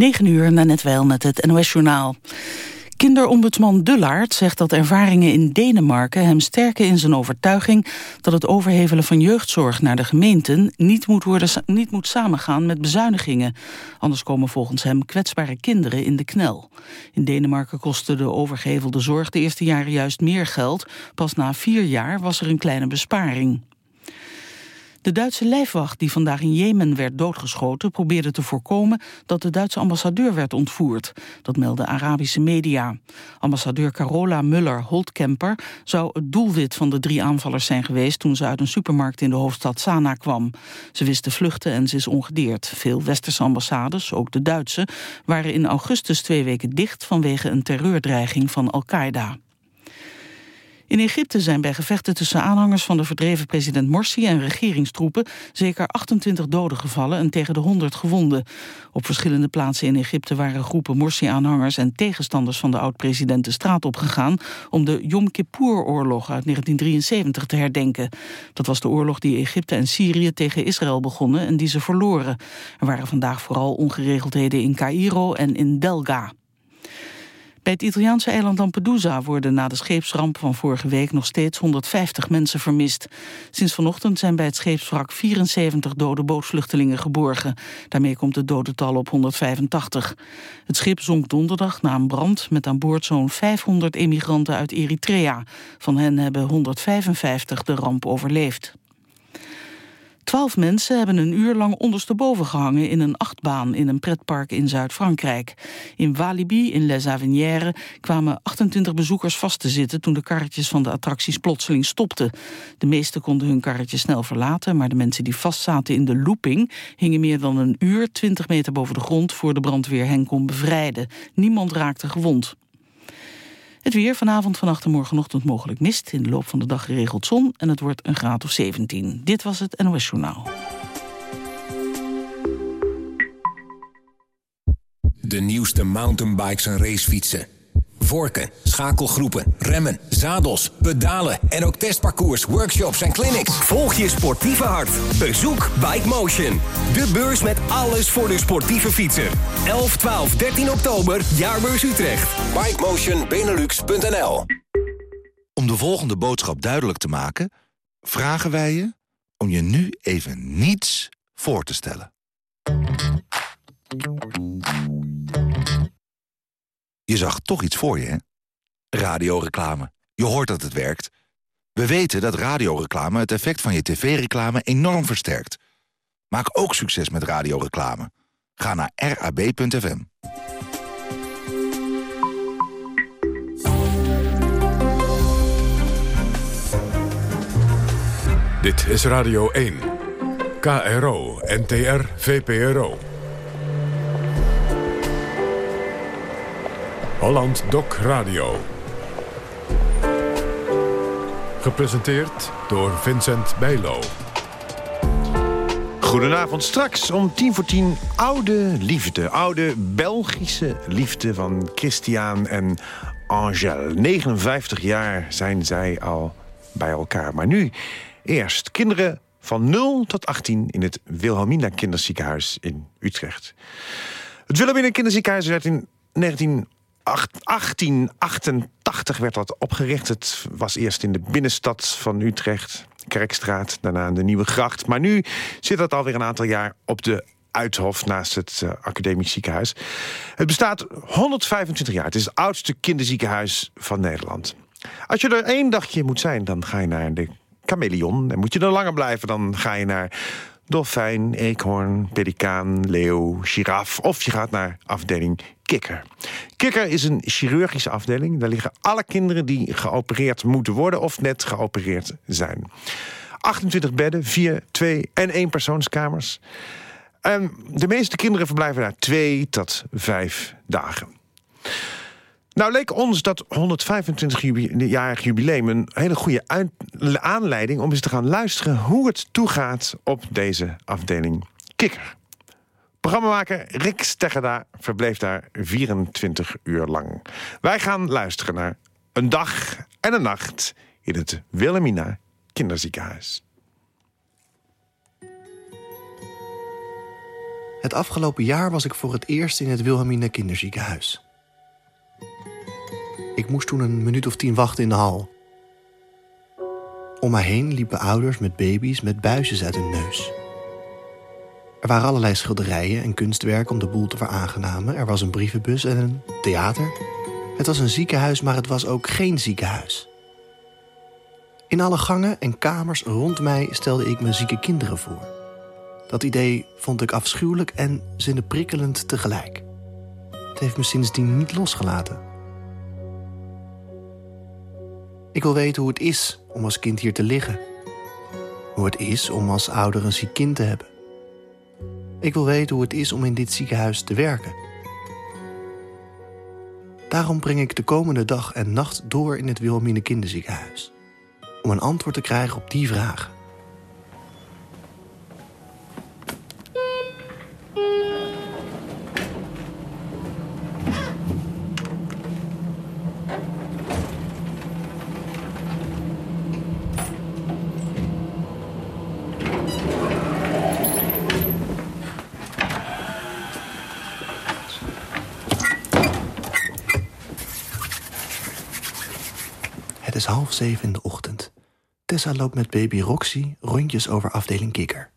9 uur, net wel met het NOS-journaal. Kinderombudsman Dullaert zegt dat ervaringen in Denemarken hem sterken in zijn overtuiging dat het overhevelen van jeugdzorg naar de gemeenten niet moet, worden, niet moet samengaan met bezuinigingen. Anders komen volgens hem kwetsbare kinderen in de knel. In Denemarken kostte de overgehevelde zorg de eerste jaren juist meer geld. Pas na vier jaar was er een kleine besparing. De Duitse lijfwacht die vandaag in Jemen werd doodgeschoten... probeerde te voorkomen dat de Duitse ambassadeur werd ontvoerd. Dat melden Arabische media. Ambassadeur Carola Muller-Holtkemper zou het doelwit van de drie aanvallers zijn geweest... toen ze uit een supermarkt in de hoofdstad Sanaa kwam. Ze wist te vluchten en ze is ongedeerd. Veel westerse ambassades, ook de Duitse... waren in augustus twee weken dicht vanwege een terreurdreiging van Al-Qaeda. In Egypte zijn bij gevechten tussen aanhangers van de verdreven president Morsi en regeringstroepen zeker 28 doden gevallen en tegen de 100 gewonden. Op verschillende plaatsen in Egypte waren groepen Morsi-aanhangers en tegenstanders van de oud-president de straat opgegaan om de Yom Kippur-oorlog uit 1973 te herdenken. Dat was de oorlog die Egypte en Syrië tegen Israël begonnen en die ze verloren. Er waren vandaag vooral ongeregeldheden in Cairo en in Delga. Bij het Italiaanse eiland Lampedusa worden na de scheepsramp van vorige week nog steeds 150 mensen vermist. Sinds vanochtend zijn bij het scheepswrak 74 dode bootvluchtelingen geborgen. Daarmee komt het dodental op 185. Het schip zonk donderdag na een brand met aan boord zo'n 500 emigranten uit Eritrea. Van hen hebben 155 de ramp overleefd. Twaalf mensen hebben een uur lang ondersteboven gehangen in een achtbaan in een pretpark in Zuid-Frankrijk. In Walibi, in Les Avenières, kwamen 28 bezoekers vast te zitten toen de karretjes van de attracties plotseling stopten. De meesten konden hun karretje snel verlaten, maar de mensen die vastzaten in de looping hingen meer dan een uur 20 meter boven de grond voor de brandweer hen kon bevrijden. Niemand raakte gewond. Het weer vanavond, vannacht en morgenochtend mogelijk mist. In de loop van de dag geregeld zon en het wordt een graad of 17. Dit was het NOS Journaal. De nieuwste mountainbikes en racefietsen vorken, schakelgroepen, remmen, zadels, pedalen en ook testparcours, workshops en clinics. Volg je sportieve hart. Bezoek Bike Motion. De beurs met alles voor de sportieve fietser. 11, 12, 13 oktober, Jaarbeurs Utrecht. BikeMotionBenelux.nl Om de volgende boodschap duidelijk te maken... vragen wij je om je nu even niets voor te stellen. Je zag toch iets voor je, hè? Radioreclame. Je hoort dat het werkt. We weten dat radioreclame het effect van je tv-reclame enorm versterkt. Maak ook succes met radioreclame. Ga naar rab.fm. Dit is Radio 1. KRO, NTR, VPRO. Holland Doc Radio. Gepresenteerd door Vincent Bijlo. Goedenavond, straks om tien voor tien oude liefde. Oude Belgische liefde van Christian en Angèle. 59 jaar zijn zij al bij elkaar. Maar nu eerst kinderen van 0 tot 18 in het Wilhelmina Kinderziekenhuis in Utrecht. Het Wilhelmina Kinderziekenhuis werd in 19 1888 werd dat opgericht. Het was eerst in de binnenstad van Utrecht, Kerkstraat, daarna in de Nieuwe Gracht. Maar nu zit dat alweer een aantal jaar op de Uithof naast het uh, Academisch Ziekenhuis. Het bestaat 125 jaar. Het is het oudste kinderziekenhuis van Nederland. Als je er één dagje moet zijn, dan ga je naar de Chameleon. En moet je er langer blijven, dan ga je naar dolfijn, eekhoorn, pelikaan, leeuw, giraf... of je gaat naar afdeling kikker. Kikker is een chirurgische afdeling. Daar liggen alle kinderen die geopereerd moeten worden... of net geopereerd zijn. 28 bedden, 4, 2 en 1 persoonskamers. En de meeste kinderen verblijven daar 2 tot 5 dagen. Nou leek ons dat 125-jarig jubileum een hele goede aanleiding... om eens te gaan luisteren hoe het toegaat op deze afdeling Kikker. Programmamaker Rick Steggerda verbleef daar 24 uur lang. Wij gaan luisteren naar een dag en een nacht... in het Wilhelmina Kinderziekenhuis. Het afgelopen jaar was ik voor het eerst in het Wilhelmina kinderziekenhuis. Ik moest toen een minuut of tien wachten in de hal. Om mij heen liepen ouders met baby's met buisjes uit hun neus. Er waren allerlei schilderijen en kunstwerken om de boel te veraangenamen. Er was een brievenbus en een theater. Het was een ziekenhuis, maar het was ook geen ziekenhuis. In alle gangen en kamers rond mij stelde ik me zieke kinderen voor. Dat idee vond ik afschuwelijk en zinneprikkelend tegelijk. Heeft me sindsdien niet losgelaten. Ik wil weten hoe het is om als kind hier te liggen. Hoe het is om als ouder een ziek kind te hebben. Ik wil weten hoe het is om in dit ziekenhuis te werken. Daarom breng ik de komende dag en nacht door in het Wilhelmine Kinderziekenhuis. Om een antwoord te krijgen op die vragen. Zeven in de ochtend. Tessa loopt met baby Roxy rondjes over afdeling kikker.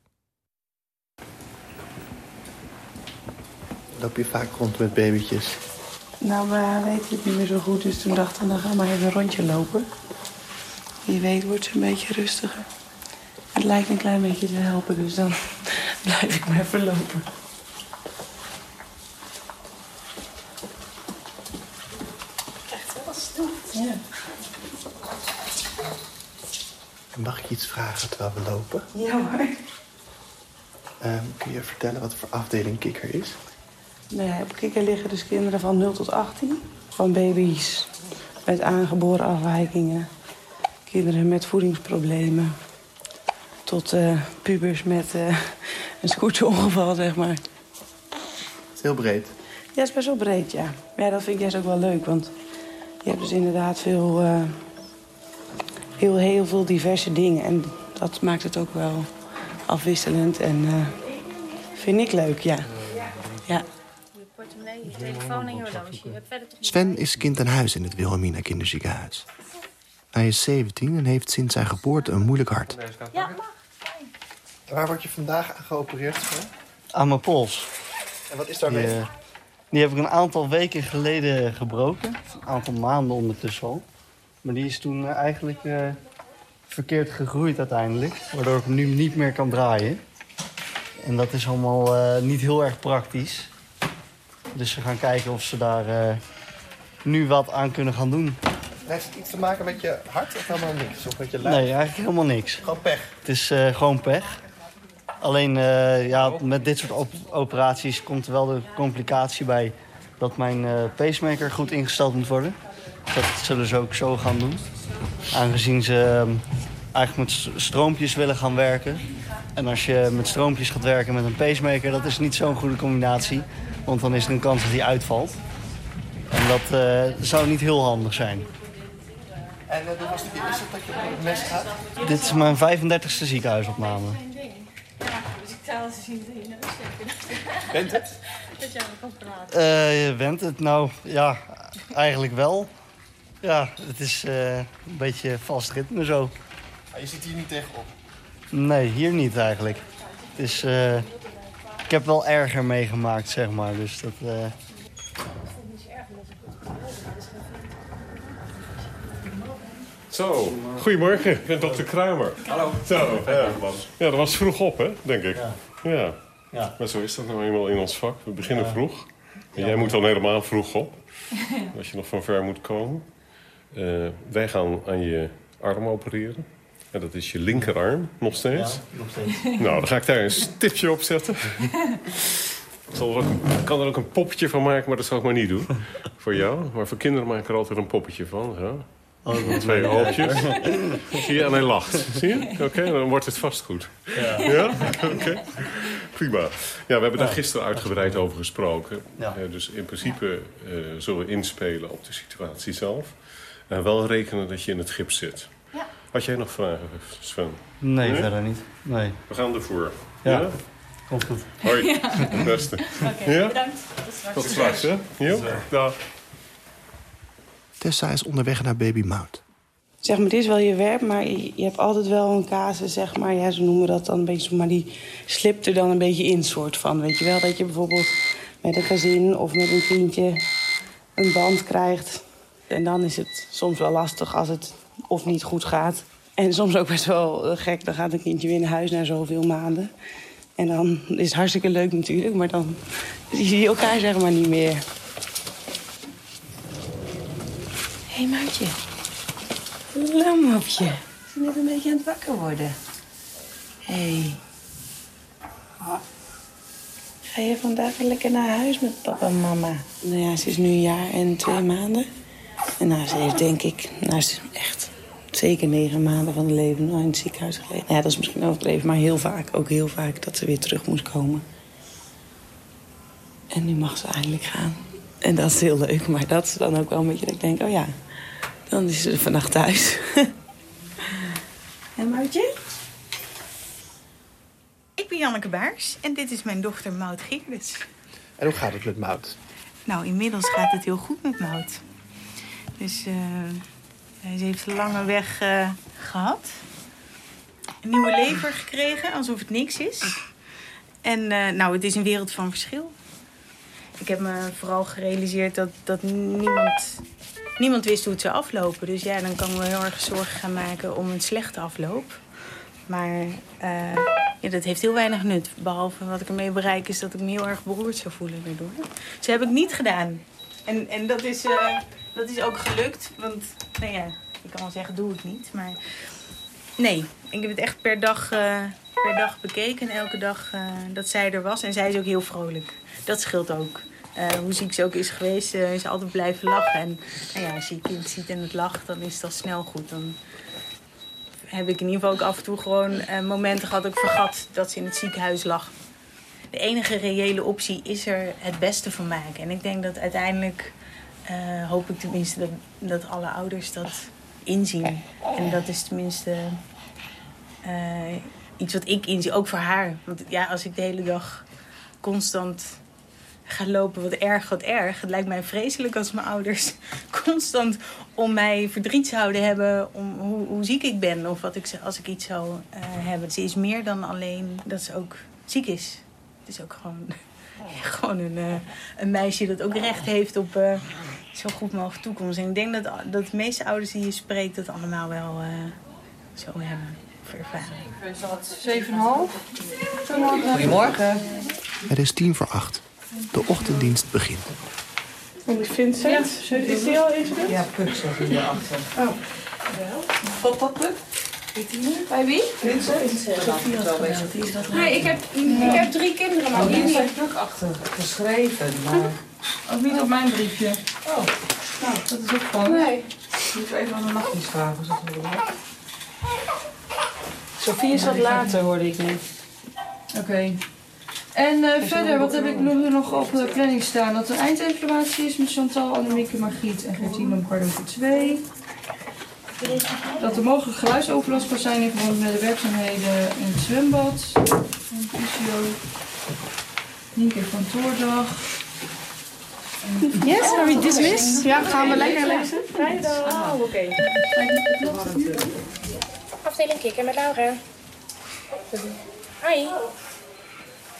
Loop je vaak rond met babytjes? Nou, we weten het niet meer zo goed, dus toen dachten we, dan gaan we maar even een rondje lopen. Wie weet wordt ze een beetje rustiger. Het lijkt een klein beetje te helpen, dus dan blijf ik maar even lopen. Echt wel stoet. Ja. Mag ik je iets vragen terwijl we lopen? Ja hoor. Ehm, kun je vertellen wat voor afdeling kikker is? Ja, op kikker liggen dus kinderen van 0 tot 18. Van baby's met aangeboren afwijkingen. Kinderen met voedingsproblemen. Tot eh, pubers met eh, een scooterongeval, zeg maar. Het is heel breed. Ja, het is best wel breed, ja. Maar ja, dat vind ik juist ook wel leuk, want je hebt dus inderdaad veel, eh, heel, heel veel diverse dingen. En dat maakt het ook wel afwisselend en eh, vind ik leuk, ja. Ja. Je portemonnee, je telefoon en je horloge. Sven is kind aan huis in het Wilhelmina Kinderziekenhuis. Hij is 17 en heeft sinds zijn geboorte een moeilijk hart. Ja, mag. Waar word je vandaag aan geopereerd, Sven? Aan mijn pols. En wat is Die, eh, die heb ik een aantal weken geleden gebroken. Een aantal maanden ondertussen al. Maar die is toen eh, eigenlijk eh, verkeerd gegroeid uiteindelijk. Waardoor ik hem nu niet meer kan draaien. En dat is allemaal eh, niet heel erg praktisch. Dus ze gaan kijken of ze daar nu wat aan kunnen gaan doen. Heeft het iets te maken met je hart of helemaal niks? Of met je lijf? Nee, eigenlijk helemaal niks. Gewoon pech. Het is gewoon pech. Alleen ja, met dit soort op- operaties komt er wel de complicatie bij dat mijn pacemaker goed ingesteld moet worden. Dat zullen ze ook zo gaan doen. Aangezien ze ehm, eigenlijk met stroompjes willen gaan werken. En als je met stroompjes gaat werken met een pacemaker, dat is niet zo'n goede combinatie. Want dan is er een kans dat die uitvalt. En dat eh, zou niet heel handig zijn. En uh, hoe was het is het dat je op het mes gaat? Dit is mijn 35e ziekenhuisopname. Dus. Bent het? Dat jij me kan praten. Eh, je bent het nou, ja, eigenlijk wel. Ja, het is eh, een beetje vast ritme zo. Maar je zit hier niet tegenop. Nee, hier niet eigenlijk. Het is, eh, ik heb wel erger meegemaakt, zeg maar. Dus dat, eh, Zo, goedemorgen. Ik ben dokter Kramer. Hallo. Zo, ja. ja, dat was vroeg op, hè, denk ik. Ja. Ja. Maar zo is dat nou eenmaal in ons vak. We beginnen vroeg. En jij moet dan helemaal vroeg op. Als je nog van ver moet komen. Eh, wij gaan aan je arm opereren. En dat is je linkerarm, nog steeds. nog steeds. Nou, dan ga ik daar een stipje op zetten. Ik kan er ook een poppetje van maken, maar dat zal ik maar niet doen. Voor jou. Maar voor kinderen maak ik er altijd een poppetje van. Zo. Oh, Twee oogjes. Zie je? En hij lacht. Zie je? Oké, dan wordt het vast goed. Ja. Ja? Oké. Prima. Ja, we hebben daar gisteren uitgebreid over gesproken. Ja. Eh, dus in principe eh, zullen we inspelen op de situatie zelf. En wel rekenen dat je in het gips zit. Had jij nog vragen, Sven? Nee, Nee? verder niet. Nee. We gaan ervoor. Ja. Komt goed. Hoi, Ja. het beste. Oké, Ja? bedankt. Tot straks. Tot straks, hè? Dag. Tessa is onderweg naar Baby Mount. Zeg maar, dit is wel je werk, maar je, je hebt altijd wel een casus, zeg maar. Ja, ze noemen dat dan een beetje, maar die slipt er dan een beetje in, soort van. Weet je wel, dat je bijvoorbeeld met een gezin of met een kindje een band krijgt. En dan is het soms wel lastig als het of niet goed gaat. En soms ook best wel eh, gek, dan gaat een kindje weer naar huis na zoveel maanden. En dan is het hartstikke leuk natuurlijk, maar dan zie je elkaar zeg maar niet meer. Hé, hey, maatje. Lamopje. Is net een beetje aan het wakker worden. Hé. Hey. Oh. Ga je vandaag lekker naar huis met papa en mama? Nou ja, ze is nu een jaar en twee maanden. En nou, ze heeft denk ik, nou, ze echt zeker negen maanden van het leven in het ziekenhuis gelegen. Nou ja, dat is misschien overdreven, maar heel vaak, ook heel vaak, dat ze weer terug moest komen. En nu mag ze eindelijk gaan. En dat is heel leuk, maar dat is dan ook wel een beetje dat ik denk, oh ja, dan is ze vannacht thuis. en Mautje? Ik ben Janneke Baars en dit is mijn dochter Maud Geerdes. En hoe gaat het met Mout? Nou, inmiddels gaat het heel goed met Maud. Dus eh, ze heeft een lange weg eh, gehad. Een nieuwe lever gekregen, alsof het niks is. En eh, nou, het is een wereld van verschil. Ik heb me vooral gerealiseerd dat, dat niemand, niemand wist hoe het zou aflopen. Dus ja, dan kan ik me heel erg zorgen gaan maken om een slechte afloop. Maar eh, ja, dat heeft heel weinig nut. Behalve wat ik ermee bereik is dat ik me heel erg beroerd zou voelen daardoor. Dus dat heb ik niet gedaan. En, en dat, is, eh, dat is ook gelukt. Want, nou ja, ik kan wel zeggen, doe het niet. Maar nee, ik heb het echt per dag, eh, per dag bekeken. En elke dag eh, dat zij er was. En zij is ook heel vrolijk. Dat scheelt ook. Eh, hoe ziek ze ook is geweest, is altijd blijven lachen. En nou ja, als je je kind ziet en het lacht, dan is dat snel goed. Dan heb ik in ieder geval ook af en toe gewoon momenten gehad dat ik vergat dat ze in het ziekenhuis lag. De enige reële optie is er het beste van maken. En ik denk dat uiteindelijk, eh, hoop ik tenminste, dat, dat alle ouders dat inzien. En dat is tenminste eh, iets wat ik inzie, ook voor haar. Want ja, als ik de hele dag constant ga lopen, wat erg, wat erg. Het lijkt mij vreselijk als mijn ouders constant om mij verdriet zouden hebben om hoe, hoe ziek ik ben of wat ik, als ik iets zou eh, hebben. Ze is meer dan alleen dat ze ook ziek is. Het is ook gewoon, gewoon een, een meisje dat ook recht heeft op zo goed mogelijk toekomst. En ik denk dat, dat de meeste ouders die je spreekt dat allemaal wel eh, zo hebben. Of ervaren. 7,5. Goedemorgen. Het is tien voor acht. De ochtenddienst begint. En Vincent, is die al ingedrukt? Ja, Puk zat hierachter. Oh. Wat dat Puk? Bij wie? Nee, ik heb, ik heb drie kinderen, maar Oh, die staat Puk achter geschreven, maar... Ook niet op mijn briefje. Oh, nou, dat is ook gewoon. Nee. Moet ik even aan de nachtdienst vragen, als dat wil. Sofie zat later, hoorde ik net. Oké. En eh, verder, wat heb ik nu nog op de planning staan? Dat er eindevaluatie is met Chantal, Annemieke, Margriet en Gertine om kwart over twee. Dat er mogelijk geluidsoverlast kan zijn in verband met de werkzaamheden in het zwembad. En fysio. Nienke kantoordag. Yes, are we dismissed? Ja, gaan we lekker lezen? Oh, oké. Afdeling kikker met Laura. Hi.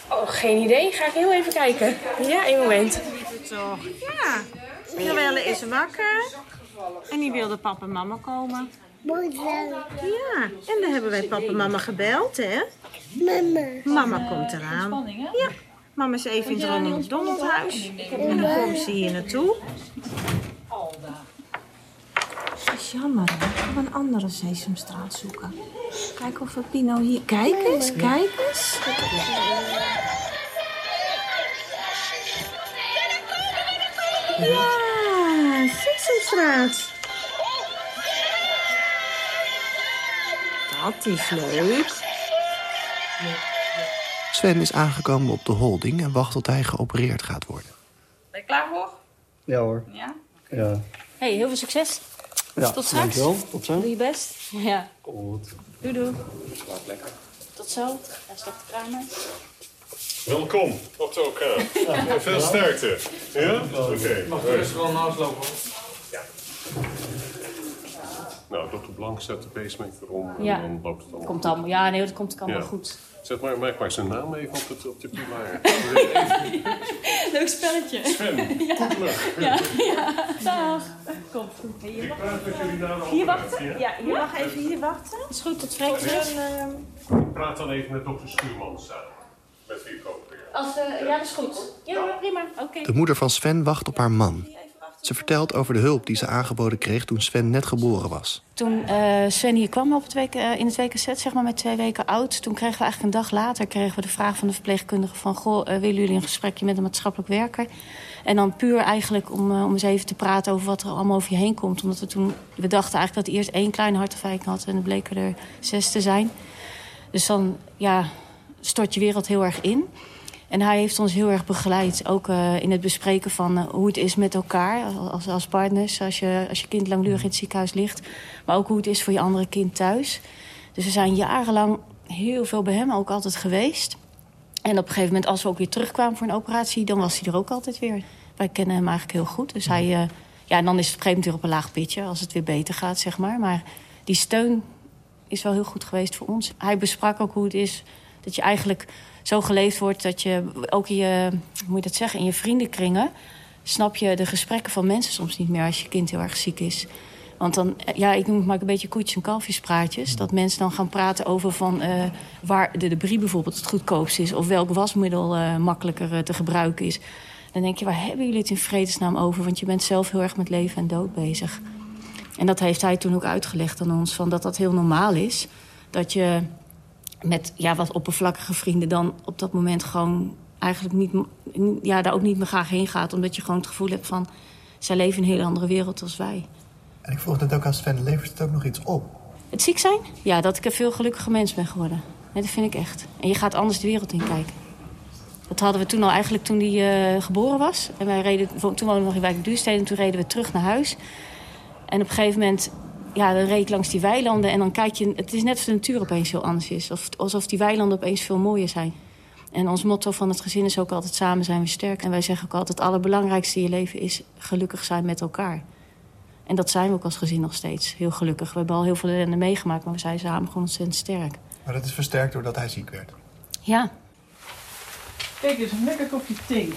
Oh, geen idee. Ga ik heel even kijken. Ja, één moment. Toch? Ja. Joelle is wakker. En die wilde papa en mama komen. Ja, en dan hebben wij papa en mama gebeld, hè? Mama. Mama komt eraan. Ja. Mama is even in het Ronald huis. En dan komt ze hier naartoe. Dat is jammer, hè? Gaan we een andere Sesamstraat zoeken. Kijken of we Pino hier... Kijk eens, kijk eens. Ja, Sesamstraat. Dat is leuk. Sven is aangekomen op de holding en wacht tot hij geopereerd gaat worden. Ben je klaar voor? Ja hoor. Ja. Ja. Hey, heel veel succes. ja. Tot straks. Dankjewel. Tot zo. Doe je best. Ja. Goed. Doei doei. Tot zo. Hij staat de kamer. Welkom op de OK. Ja, veel sterkte. Ja? Oké. Mag je rustig wel naast lopen? Ja. Nou, dokter Blank zet de pacemaker om Ja. en dan loopt het allemaal Komt allemaal, ja, nee, dat komt allemaal Ja. goed. Zet maar, maak maar zijn naam even op, het, op de pilaar. Leuk spelletje. Sven, ja. Ja, ja. Dag. Komt goed. Hey, je mag hier wachten? Ja, je mag even hier wachten. Is goed, tot Oké. vreemd. Ik praat dan even met dokter Schuurman samen. Met wie ik ook weer. Als, eh, ja, dat is goed. Ja, prima. Oké. De moeder van Sven wacht op haar man. Ze vertelt over de hulp die ze aangeboden kreeg toen Sven net geboren was. Toen eh, Sven hier kwam op het week, eh, in het WKZ, zeg maar met twee weken oud... toen kregen we eigenlijk een dag later kregen we de vraag van de verpleegkundige... van, goh, eh, willen jullie een gesprekje met een maatschappelijk werker? En dan puur eigenlijk om, om eens even te praten over wat er allemaal over je heen komt. Omdat we toen, we dachten eigenlijk dat hij eerst één kleine hartafwijking had... en er bleken er zes te zijn. Dus dan, ja, stort je wereld heel erg in... En hij heeft ons heel erg begeleid, ook eh, in het bespreken van eh, hoe het is met elkaar als, als partners. Als je, als je kind langdurig in het ziekenhuis ligt. Maar ook hoe het is voor je andere kind thuis. Dus we zijn jarenlang heel veel bij hem ook altijd geweest. En op een gegeven moment, als we ook weer terugkwamen voor een operatie... dan was hij er ook altijd weer. Wij kennen hem eigenlijk heel goed. Dus hij, eh, ja, en dan is het op een gegeven moment weer op een laag pitje... als het weer beter gaat, zeg maar. Maar die steun is wel heel goed geweest voor ons. Hij besprak ook hoe het is dat je eigenlijk zo geleefd wordt... dat je ook in je, moet je dat zeggen, in je vriendenkringen... snap je de gesprekken van mensen soms niet meer als je kind heel erg ziek is. Want dan, eh, ja, ik noem het maar een beetje koetjes en kalfjespraatjes. Dat mensen dan gaan praten over van eh, waar de, de brie bijvoorbeeld het goedkoopst is... of welk wasmiddel eh, makkelijker te gebruiken is. Dan denk je, waar hebben jullie het in vredesnaam over? Want je bent zelf heel erg met leven en dood bezig. En dat heeft hij toen ook uitgelegd aan ons, van dat dat heel normaal is. Dat je met ja, wat oppervlakkige vrienden dan op dat moment gewoon eigenlijk niet, ja, daar ook niet meer graag heen gaat. Omdat je gewoon het gevoel hebt van, zij leven in een hele andere wereld als wij. En ik vroeg net ook aan Sven, levert het ook nog iets op? Het ziek zijn? Ja, dat ik een veel gelukkiger mens ben geworden. Nee, dat vind ik echt. En je gaat anders de wereld in kijken. Dat hadden we toen al eigenlijk toen hij eh, geboren was. En wij reden, toen woonden we nog in Wijk Duurstede en toen reden we terug naar huis. En op een gegeven moment, ja, dan reed ik langs die weilanden... en dan kijk je, het is net of de natuur opeens heel anders is. Of, alsof die weilanden opeens veel mooier zijn. En ons motto van het gezin is ook altijd samen zijn we sterk. En wij zeggen ook altijd, het allerbelangrijkste in je leven is gelukkig zijn met elkaar. En dat zijn we ook als gezin nog steeds, heel gelukkig. We hebben al heel veel ellende meegemaakt, maar we zijn samen gewoon ontzettend sterk. Maar dat is versterkt doordat hij ziek werd. Ja, Kijk eens, een lekker kopje thee.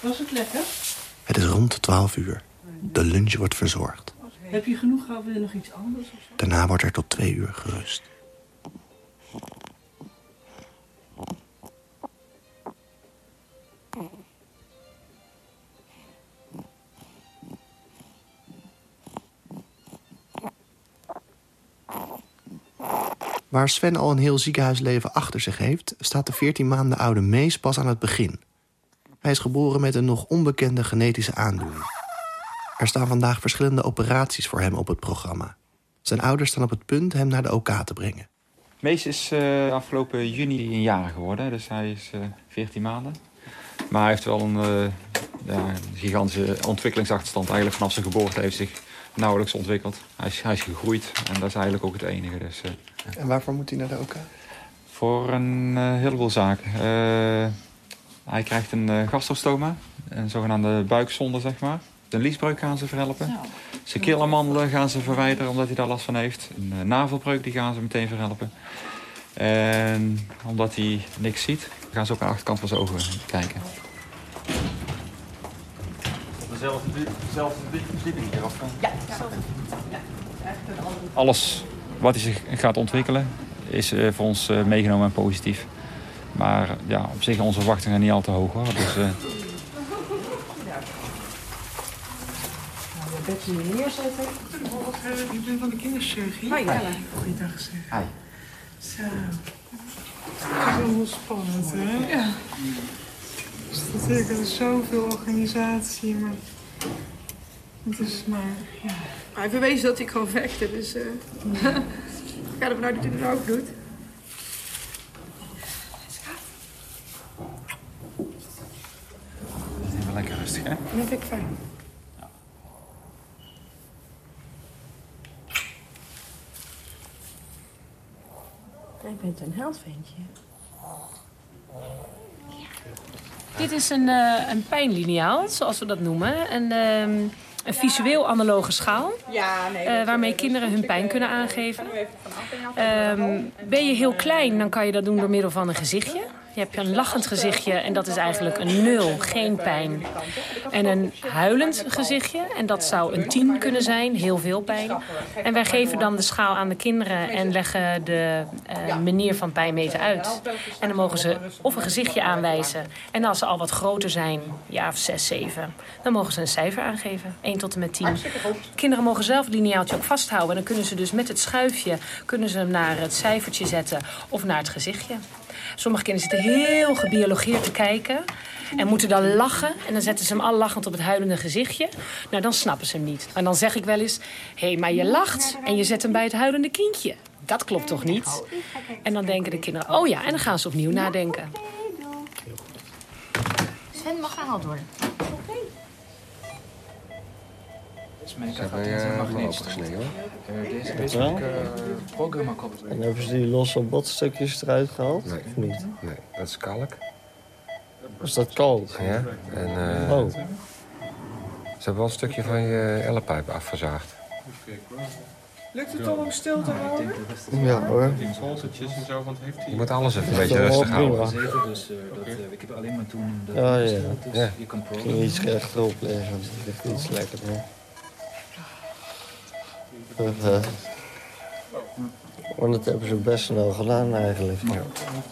Was het lekker? Het is rond 12 uur. De lunch wordt verzorgd. Heb je genoeg gehad? Wil je nog iets anders? Of zo? Daarna wordt er tot twee uur gerust. Waar Sven al een heel ziekenhuisleven achter zich heeft... staat de 14 maanden oude Mees pas aan het begin. Hij is geboren met een nog onbekende genetische aandoening. Er staan vandaag verschillende operaties voor hem op het programma. Zijn ouders staan op het punt hem naar de OK te brengen. Mees is eh, afgelopen juni een jaar geworden, dus hij is eh 14 maanden. Maar hij heeft wel een eh, ja, een gigantische ontwikkelingsachterstand. Eigenlijk vanaf zijn geboorte heeft zich nauwelijks ontwikkeld. Hij is, hij is gegroeid en dat is eigenlijk ook het enige. Dus, eh, En waarvoor moet hij naar de OK? voor een eh, heleboel zaken. Eh, hij krijgt een eh gastrostoma, een zogenaamde buikzonde, zeg maar. Een liesbreuk gaan ze verhelpen. Zijn keelamandelen gaan ze verwijderen omdat hij daar last van heeft. Een eh, navelbreuk die gaan ze meteen verhelpen. En omdat hij niks ziet, gaan ze ook aan de achterkant van zijn ogen kijken. Dezelfde, dezelfde verdieping hier af. Ja, Alles wat hij zich gaat ontwikkelen is eh, voor ons eh, meegenomen en positief. Maar ja, op zich onze verwachtingen zijn niet al te hoog hoor. Dus, eh, Bedje hier neerzetten. Ik ben van de kinderchirurgie. Hoi, Jelle. Goeiedag zeg. Hi. Zo. Het is wel heel spannend, hè? Ja. Het is natuurlijk er is zoveel organisatie, maar... Het is maar, ja... Hij verwees dat ik gewoon vechten, dus... eh ik ga ervan uit dat hij dat ook doet. even lekker rustig hè. Dat vind ik fijn. Jij bent een held, ventje. Dit is een, eh, een pijnliniaal, zoals we dat noemen. Een, ehm, een visueel analoge schaal. eh, waarmee kinderen hun pijn kunnen aangeven. Ehm, ben je heel klein, dan kan je dat doen door middel van een gezichtje. Je hebt een lachend gezichtje en dat is eigenlijk een nul, geen pijn. En een huilend gezichtje, en dat zou een 10 kunnen zijn, heel veel pijn. En wij geven dan de schaal aan de kinderen en leggen de eh, manier van pijn meten uit. En dan mogen ze of een gezichtje aanwijzen. En als ze al wat groter zijn, ja of 6, 7, dan mogen ze een cijfer aangeven. 1 tot en met 10. Kinderen mogen zelf het lineaaltje ook vasthouden. En dan kunnen ze dus met het schuifje kunnen ze hem naar het cijfertje zetten of naar het gezichtje. Sommige kinderen zitten heel gebiologeerd te kijken. En moeten dan lachen. En dan zetten ze hem al lachend op het huilende gezichtje. Nou, dan snappen ze hem niet. En dan zeg ik wel eens... Hé, hey, maar je lacht en je zet hem bij het huilende kindje. Dat klopt toch niet? En dan denken de kinderen... Oh ja, en dan gaan ze opnieuw nadenken. Sven mag gehaald worden. Hebben je helemaal opgesneden hoor. Deze is ook programma En hebben ze die losse botstukjes eruit gehaald? Nee. Of niet? Nee, dat is kalk. Is dat koud? Ja. En, eh, Oh. Ze hebben wel een stukje van je ellepijp afgezaagd. Lukt het om hem stil te houden? Ja hoor. Foltertjes en zo, want heeft hij... Je moet alles even een Dat beetje rustig houden. Dus eh, dat, eh, ik heb alleen maar toen... De, Ja, ja. Dus Ja. je kan Ik ging iets rechterop leggen. Dat ligt iets lekkerder. Uh, uh, maar dat hebben ze best snel gedaan eigenlijk.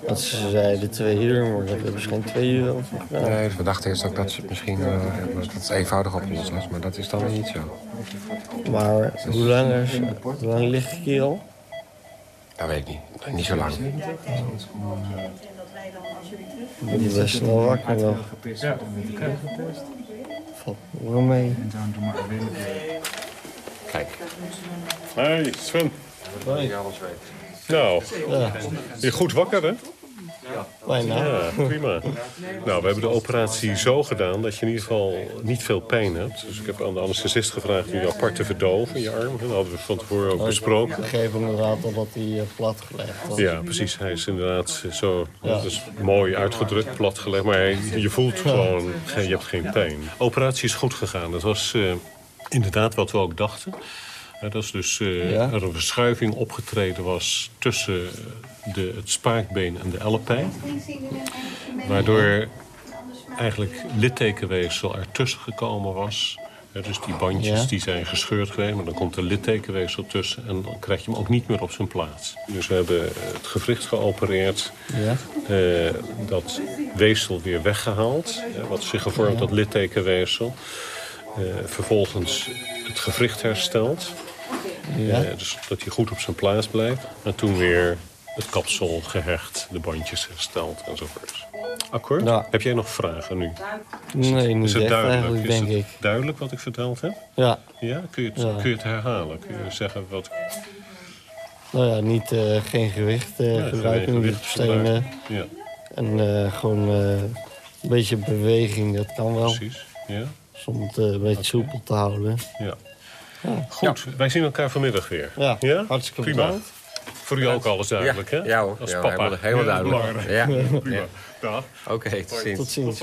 Want ze zeiden twee uur, maar dat hebben ze geen twee uur over gedaan. Nee, we dachten eerst ook dat ze het misschien eh, dat het eenvoudig opgelost was, maar dat is dan niet zo. Maar hoe lang, is, hoe lang ligt ik hier al? Dat weet ik niet. Niet zo lang. Ik ben best wel wakker nog. Valt wel mee. Kijk. Hey, Sven. Hoi. Nou, Ja. je goed wakker, hè? Bijna. Ja, prima. Nou, we hebben de operatie zo gedaan dat je in ieder geval niet veel pijn hebt. Dus ik heb aan de anesthesist gevraagd om je apart te verdoven, je arm. Dat hadden we van tevoren ook besproken. Ik geef hem inderdaad al dat hij uh, platgelegd was. Ja, precies. Hij is inderdaad zo Ja. dat is mooi uitgedrukt, platgelegd. Maar je voelt gewoon, geen- je hebt geen pijn. De operatie is goed gegaan. Dat was eh, inderdaad wat we ook dachten. Eh, dat is dus eh, Ja. er een verschuiving opgetreden was tussen de, het spaakbeen en de ellepijn. Waardoor eigenlijk littekenweefsel ertussen gekomen was. Ja, dus die bandjes Ja. die zijn gescheurd geweest, maar dan komt er littekenweefsel tussen... en dan krijg je hem ook niet meer op zijn plaats. Dus we hebben het gewricht geopereerd, Ja. eh, dat weefsel weer weggehaald... wat zich gevormd, dat littekenweefsel. Eh, vervolgens het gewricht hersteld, Ja. Eh, dus dat hij goed op zijn plaats blijft. En toen weer het kapsel gehecht, de bandjes hersteld enzovoort. Akkoord? Heb jij nog vragen nu? Nee, niet Is het echt duidelijk? eigenlijk, Is denk het ik. duidelijk wat ik verteld heb? Ja. Ja? Kun, je het, Ja. kun je het herhalen? Kun je zeggen wat... Nou ja, niet, eh, geen gewicht eh, Ja, gebruiken, gewicht stenen. Ja. En eh, gewoon eh, een beetje beweging, dat kan wel. Precies, ja. Om het eh, een beetje soepel te houden. Ja. Goed, wij zien elkaar vanmiddag weer. Ja, hartstikke Prima. bedankt. Voor u ook alles duidelijk, Ja, hè? ja hoor. Als Ja, papa. helemaal- duidelijk. Ja. Prima. Ja. Dag. Oké, tot ziens. Tot ziens.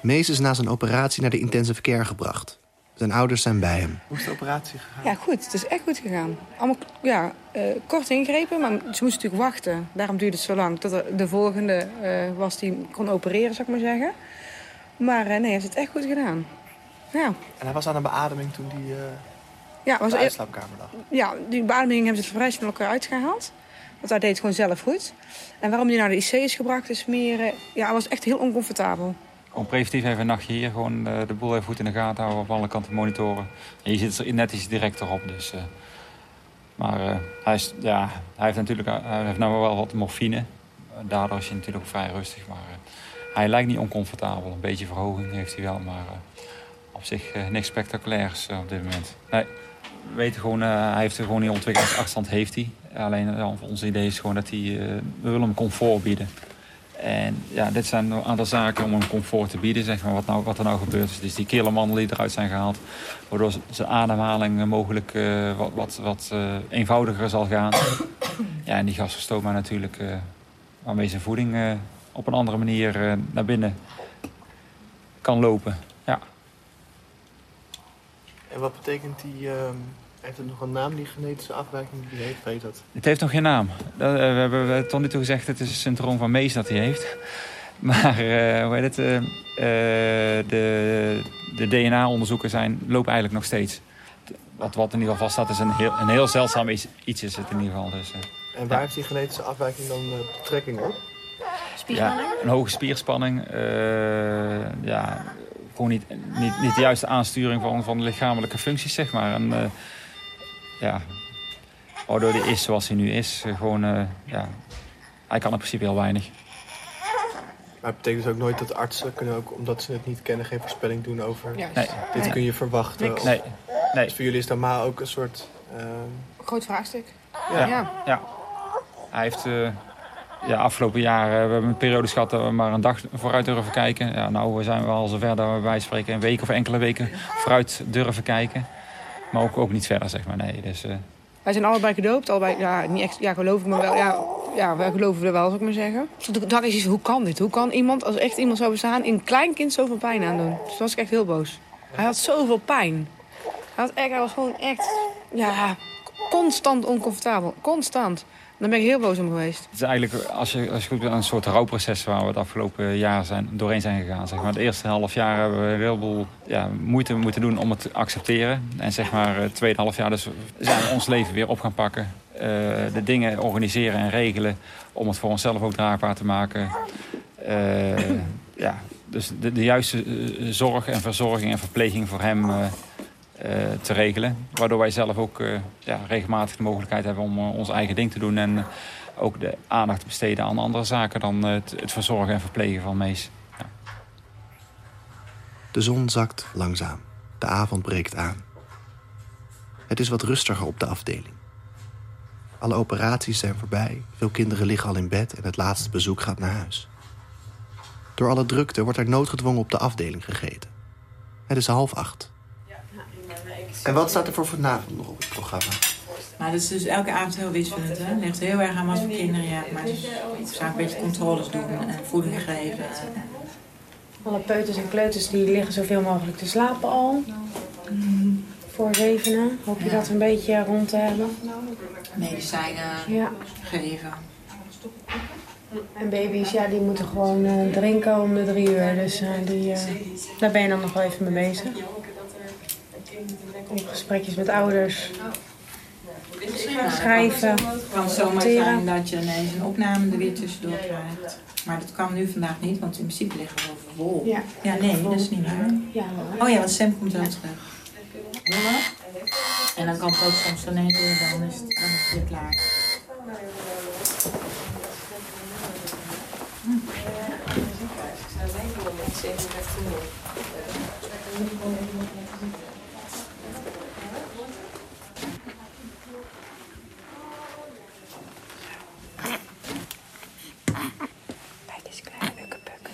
Mees is na zijn operatie naar de intensive care gebracht. Zijn ouders zijn bij hem. Hoe is de operatie gegaan? Ja, goed. Het is echt goed gegaan. Allemaal ja, eh, kort ingrepen, maar ze moesten natuurlijk wachten. Daarom duurde het zo lang. Tot er de volgende eh, was die kon opereren, zou ik maar zeggen. Maar eh, nee, hij heeft het echt goed gedaan. Ja, En hij was aan een beademing toen hij uh, ja, was de uitslaapkamer lag. ja, die beademing hebben ze vrij snel elkaar uitgehaald. Want hij deed het gewoon zelf goed. En waarom hij naar de IC is gebracht is meer... eh, ja, hij was echt heel oncomfortabel. Gewoon preventief even een nachtje hier. Gewoon eh, de boel even goed in de gaten houden. Op alle kanten monitoren. En je zit er net iets direct erop. Dus, eh, maar eh, hij, is, ja, hij heeft natuurlijk eh, hij heeft nou wel wat morfine. Eh, Daardoor is hij natuurlijk vrij rustig. Maar eh, hij lijkt niet oncomfortabel. Een beetje verhoging heeft hij wel. Maar eh, op zich eh, niks spectaculairs eh, op dit moment. Nee, we weten gewoon, hij heeft er gewoon die ontwikkelingsachterstand heeft hij. Alleen ons idee is gewoon dat hij... we willen hem comfort bieden. En ja, dit zijn een aantal zaken om hem comfort te bieden, zeg maar, wat, nou, wat er nou gebeurt. Dus die keelmandelen die eruit zijn gehaald, waardoor zijn ademhaling mogelijk wat, wat, wat eenvoudiger zal gaan. ja, en die gastrostoma natuurlijk, eh, waarmee zijn voeding op een andere manier eh, naar binnen kan lopen. Ja. En wat betekent die... ehm, heeft het nog een naam, die genetische afwijking die heeft? Weet dat? Het heeft nog geen naam. Dat, eh, we hebben tot nu toe gezegd het is het syndroom van Mees dat hij heeft. Maar eh, hoe heet het? de de DNA-onderzoeken zijn, lopen eigenlijk nog steeds. Wat, wat in ieder geval vaststaat is een heel, een heel zeldzaam iets, iets is het in ieder geval. Dus, En waar heeft die genetische afwijking dan betrekking op? Ja, een hoge spierspanning. eh, ja, gewoon niet, niet, niet de juiste aansturing van, van de lichamelijke functies, zeg maar. En, eh, ja, waardoor hij is zoals hij nu is. Gewoon, eh, ja, hij kan in principe heel weinig. Maar het betekent dus ook nooit dat artsen kunnen ook, omdat ze het niet kennen, geen voorspelling doen over Juist. Nee. dit Nee. kun je verwachten. Of- Nee. Nee. Dus voor jullie is dat maar ook een soort. ehm, Groot vraagstuk. Ja. Ja. ja. Hij heeft eh, ja, afgelopen jaren, we hebben een periode gehad dat we maar een dag vooruit durven kijken. Ja, nou zijn we al zover dat we bij spreken een week of enkele weken vooruit durven kijken. Maar ook, ook niet verder, zeg maar. Nee, dus, eh, Wij zijn allebei gedoopt, allebei, ja, niet echt, ja, geloof ik, maar wel, ja, ja, wij geloven er wel, zou ik maar zeggen. Toen dacht ik, hoe kan dit? Hoe kan iemand, als echt iemand zou bestaan, een klein kind zoveel pijn aandoen? Dus was ik echt heel boos. Hij had zoveel pijn. Hij, had echt, hij was gewoon echt, ja, constant oncomfortabel. Constant. Dan ben ik heel boos om geweest. het is eigenlijk, als je, als je goed bent, een soort rouwproces waar we het afgelopen jaar zijn, doorheen zijn gegaan. Zeg maar. Het eerste half jaar hebben we een heleboel ja, moeite moeten doen om het te accepteren. En zeg maar, het tweede half jaar dus zijn we ons leven weer op gaan pakken. Eh, de dingen organiseren en regelen om het voor onszelf ook draagbaar te maken. Eh, ja, dus de, de juiste eh, zorg en verzorging en verpleging voor hem te regelen. Waardoor wij zelf ook eh, ja, regelmatig de mogelijkheid hebben om eh, ons eigen ding te doen. En eh, ook de aandacht te besteden aan andere zaken dan eh, het, het verzorgen en verplegen van Mees. De zon zakt langzaam. De avond breekt aan. Het is wat rustiger op de afdeling. Alle operaties zijn voorbij, veel kinderen liggen al in bed en het laatste bezoek gaat naar huis. Door alle drukte wordt er noodgedwongen op de afdeling gegeten. Het is half acht. En wat staat er voor vanavond nog op het programma? Maar dat is dus elke avond heel wisselend. Hè? Het ligt heel erg aan wat voor kinderen je hebt. Maar dus vaak een beetje controles doen en voeding geven. Alle peuters en kleuters die liggen zoveel mogelijk te slapen al. Voor zevenen. Hoop je Ja. dat een beetje rond te hebben. Medicijnen Ja. geven. En baby's, ja, die moeten gewoon eh, drinken om de drie uur. Dus eh, die, eh, daar ben je dan nog wel even mee bezig. Ook gesprekjes met ouders. Schrijven. Het kan zomaar zijn dat je ineens een opname er weer tussendoor krijgt. Maar dat kan nu vandaag niet, want in principe liggen we overvol. Ja. ja, nee, dat is niet waar. Ja, Oh ja, want Sam komt wel terug. En dan kan het ook soms dan één keer, dan is het, dan is het weer klaar. Kijk eens, kleine ukkepuk.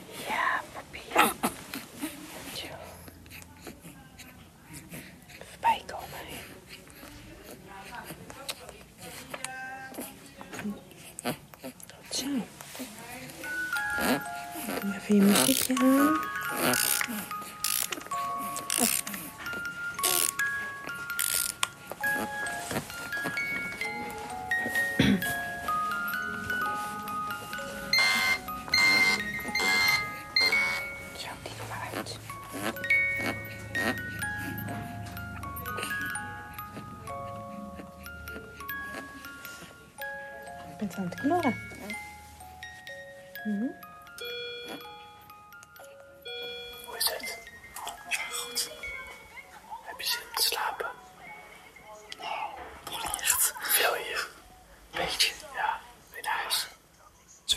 Ja, papier. Even bijkomen. Goed zo. Doe Even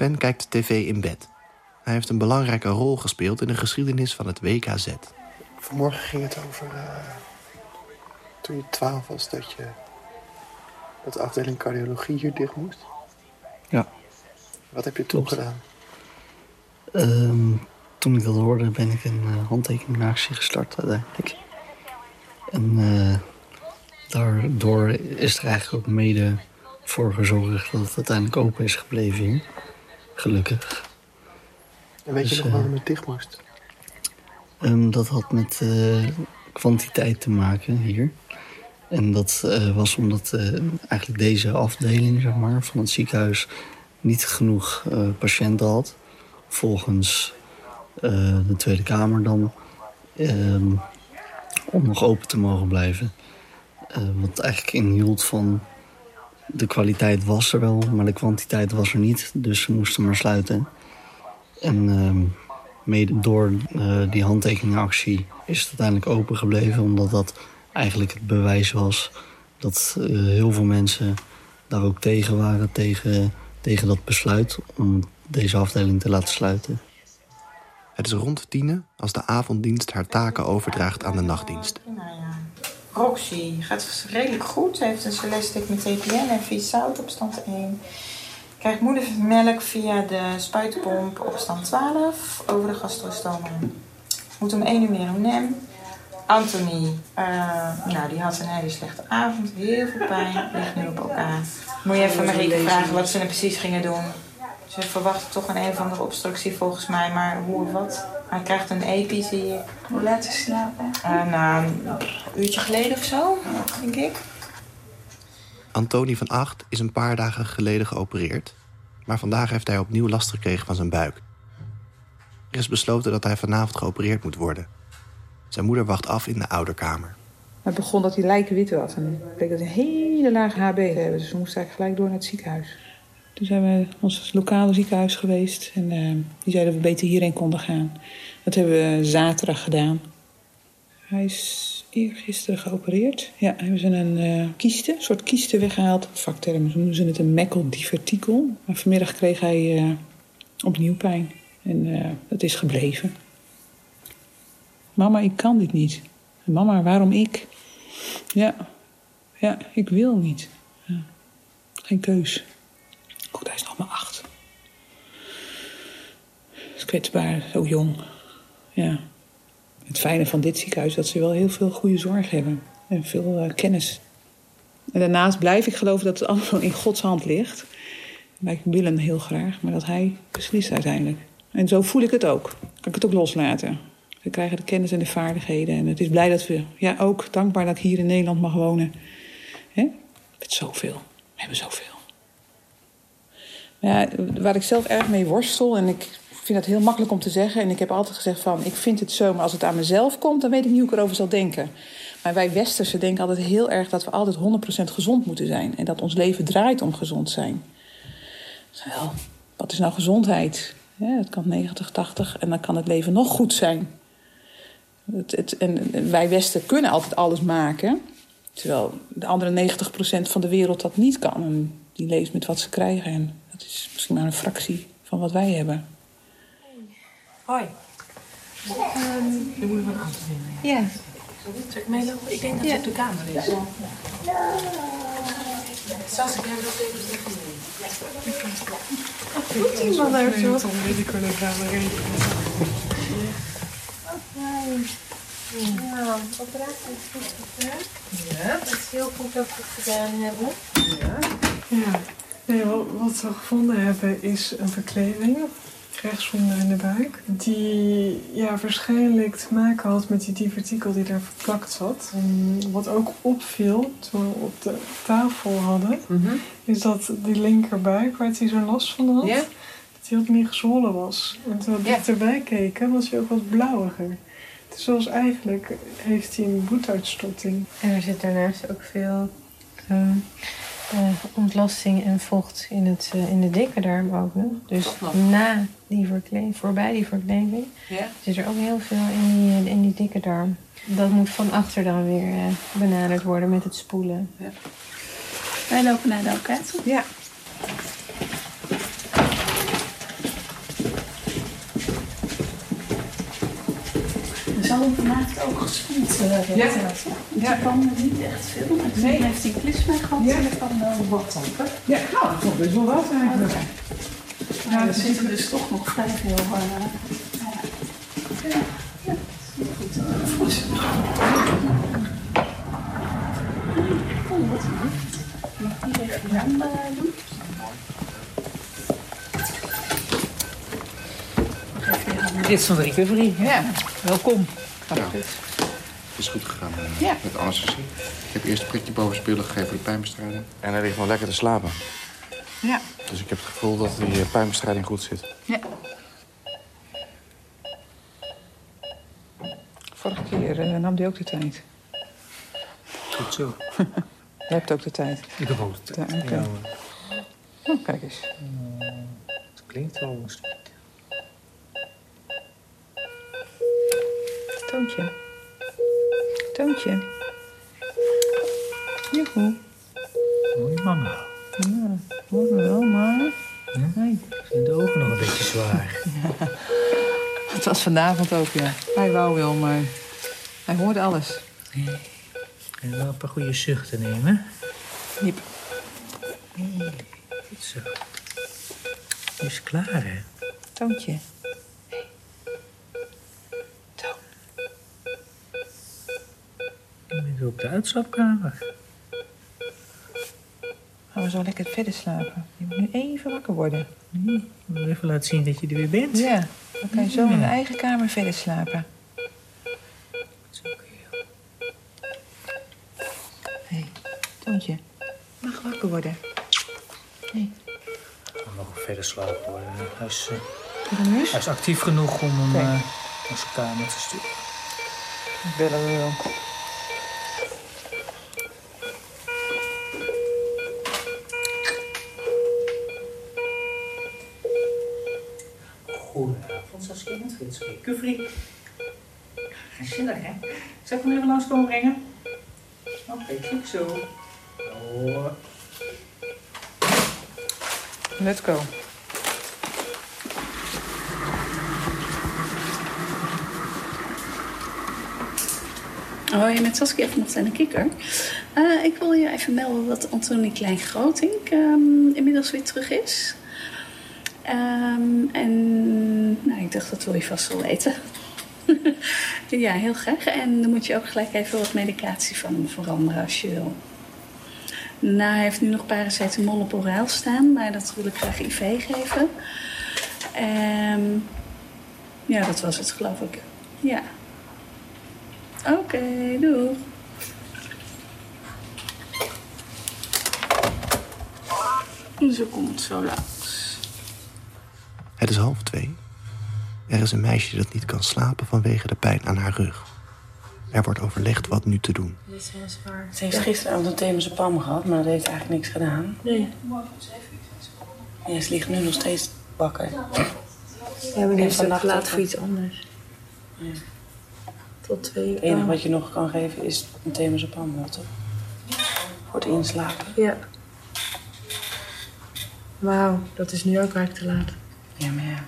Sven kijkt de tv in bed. Hij heeft een belangrijke rol gespeeld in de geschiedenis van het WKZ. Vanmorgen ging het over eh, toen je 12 was dat je dat de afdeling cardiologie hier dicht moest. Ja. Wat heb je toen Klopt. gedaan? Ehm, toen ik dat hoorde, ben ik een uh, handtekeningactie gestart uiteindelijk. En eh, daardoor is er eigenlijk ook mede voor gezorgd dat het uiteindelijk open is gebleven hier. Gelukkig. En weet je Dus, nog eh, waarom het dicht moest? Ehm, dat had met eh, kwantiteit te maken hier. En dat eh, was omdat eh, eigenlijk deze afdeling zeg maar, van het ziekenhuis niet genoeg eh, patiënten had. Volgens eh, de Tweede Kamer dan. ehm, om nog open te mogen blijven. Eh, wat eigenlijk inhield van de kwaliteit was er wel, maar de kwantiteit was er niet. Dus ze moesten maar sluiten. En ehm, mede door eh, die handtekeningactie is het uiteindelijk open gebleven. Omdat dat eigenlijk het bewijs was dat eh, heel veel mensen daar ook tegen waren. Tegen, tegen dat besluit om deze afdeling te laten sluiten. Het is rond tienen als de avonddienst haar taken overdraagt aan de nachtdienst. Roxy gaat redelijk goed. Heeft een celestic met TPN en vies zout op stand 1. Krijgt moedermelk via de spuitpomp op stand 12 over de gastrostoma. Moet om 1 uur meer een NEM. Anthony, eh, nou die had een hele slechte avond, heel veel pijn, ligt nu op elkaar. Moet je even Marieke vragen wat ze er precies gingen doen. Ze verwachten toch een een of andere obstructie volgens mij, maar hoe of wat. Hij krijgt een epi, zie je. Hoe laat is slapen? Uh, nou, een uurtje geleden of zo, denk ik. Antoni van Acht is een paar dagen geleden geopereerd. Maar vandaag heeft hij opnieuw last gekregen van zijn buik. Er is besloten dat hij vanavond geopereerd moet worden. Zijn moeder wacht af in de ouderkamer. Het begon dat hij lijkenwit was. En het bleek dat hij een hele lage HB te hebben. Dus we moesten eigenlijk gelijk door naar het ziekenhuis. Toen zijn we ons lokale ziekenhuis geweest. En eh, die zeiden dat we beter hierheen konden gaan. Dat hebben we zaterdag gedaan. Hij is eergisteren geopereerd. Ja, hebben ze een eh kieste, soort kieste weggehaald. Vaktermen noemen ze het een mekkeldivertikel. Maar vanmiddag kreeg hij eh, opnieuw pijn. En dat is gebleven. Mama, ik kan dit niet. Mama, waarom ik? Ja, ja ik wil niet. Ja. Geen keus. Goed, hij is nog maar acht. Is kwetsbaar, zo jong. Ja. Het fijne van dit ziekenhuis is dat ze wel heel veel goede zorg hebben. En veel eh, kennis. En daarnaast blijf ik geloven dat het allemaal in Gods hand ligt. Wij willen heel graag, maar dat hij beslist uiteindelijk. En zo voel ik het ook. Kan ik het ook loslaten. We krijgen de kennis en de vaardigheden. En het is blij dat we, ja ook dankbaar dat ik hier in Nederland mag wonen. Hè? Met zoveel. We hebben zoveel. Ja, waar ik zelf erg mee worstel, en ik vind het heel makkelijk om te zeggen. En ik heb altijd gezegd van, ik vind het zo, maar als het aan mezelf komt, dan weet ik niet hoe ik erover zal denken. Maar wij Westerse denken altijd heel erg dat we altijd 100% gezond moeten zijn. En dat ons leven draait om gezond zijn. Wel, wat is nou gezondheid? Het kan 90, 80 en dan kan het leven nog goed zijn. Het, het, en wij Westen kunnen altijd alles maken. Terwijl de andere 90% van de wereld dat niet kan. En die leeft met wat ze krijgen. En dat is misschien maar een fractie van wat wij hebben. Hoi. je moet wat anders vinden. Ja. Zal ik meelopen? Ik denk dat Ja. het op de kamer is. Sas, ik heb dat even tegen Goed iemand uit, joh. Dan weet ik wel een galerij. Nou, operatie is goed gedaan. Ja. Het is heel goed dat we het gedaan hebben. Ja. Ja. Nee, wat, wat we gevonden hebben is een verkleding, rechtsonder in de buik, die ja, waarschijnlijk te maken had met die divertikel die daar verplakt zat. En wat ook opviel toen we op de tafel hadden, is dat die linkerbuik, waar hij zo last van had, dat hij ook niet gezwollen was. En toen we dichterbij keken, was hij ook wat blauwiger. Dus zoals eigenlijk heeft hij een bloeduitstorting. En er zit daarnaast ook veel eh, eh, ontlasting en vocht in, het, eh, in de dikke darm ook nog. Dus na die verkleding, voorbij die verkleding, Ja. zit er ook heel veel in die, in die dikke darm. Dat moet van achter dan weer eh, benaderd worden met het spoelen. Wij lopen naar de elkaar toe. Ja. Zo maakt ook gespoeld. Uh, ja. ja. kan er niet echt veel. Maar nee. heeft hij klis mee gehad ja. en er kan wel wat op. Ja, nou, dat vond best wel wat eigenlijk. Okay. Ja, er zitten dus toch nog vrij veel... Uh, ja. ja. Goed. Oh, wat Mag die even de handen doen? Dit is van de recovery. Ja, welkom. Ja, het is goed gegaan ja. met anesthesie. Ik heb eerst een prikje boven spullen gegeven voor de pijnbestrijding. En hij ligt nog lekker te slapen. Ja. Dus ik heb het gevoel dat die pijnbestrijding goed zit. Ja. Vorige keer uh, nam hij ook de tijd. Goed zo. Jij hebt ook de tijd. Ik heb ook de tijd. Ja, okay. ja, oh, kijk eens. Het klinkt wel een stuk. Toontje. Toontje. Joehoe. Hoi, mama. Ja, hoor wel, maar... Ja? Nee. Zijn de ogen nog een beetje zwaar? ja. Het was vanavond ook, ja. Hij wou wel, maar hij hoorde alles. En wel een paar goede zuchten nemen. Goed zo. Is klaar, hè? Toontje. Je bent op de uitslaapkamer. Gaan we zo lekker verder slapen. Je moet nu even wakker worden. Nee, even laten zien dat je er weer bent. Ja, dan kan je zo in de eigen kamer verder slapen. Hé, hey, Toontje. Mag wakker worden. Nee. Hij mag verder slapen hoor. Hij is, uh, hij is actief genoeg om hem uh, naar zijn kamer te sturen. Ik bellen we wel. Recovery. Gezellig, hè? Zal ik hem even langs komen brengen? Oké, okay, goed zo. Oh. Let's go. Hoi, met Saskia van Mocht en de Kikker. Uh, ik wil je even melden dat Antonie Klein-Grotink um, inmiddels weer terug is. Um, en nou, ik dacht, dat wil je vast wel weten. ja, heel graag. En dan moet je ook gelijk even wat medicatie van hem veranderen als je wil. Nou, hij heeft nu nog paracetamol op oraal staan, maar dat wil ik graag IV geven. Um, ja, dat was het, geloof ik. Ja. Oké, okay. Zo komt zo langs. Het is half twee. Er is een meisje dat niet kan slapen vanwege de pijn aan haar rug. Er wordt overlegd wat nu te doen. Dit is wel zwaar. Ze heeft gisteravond een themische pam gehad, maar dat heeft eigenlijk niks gedaan. Nee. Ja, ze ligt nu nog steeds wakker. Ja, maar nu is het laat voor iets anders. Ja. Tot twee Het enige wat je nog kan geven is een themische pam, toch? Voor het inslapen. Ja. Wauw, dat is nu ook eigenlijk te laat. Ja, maar ja.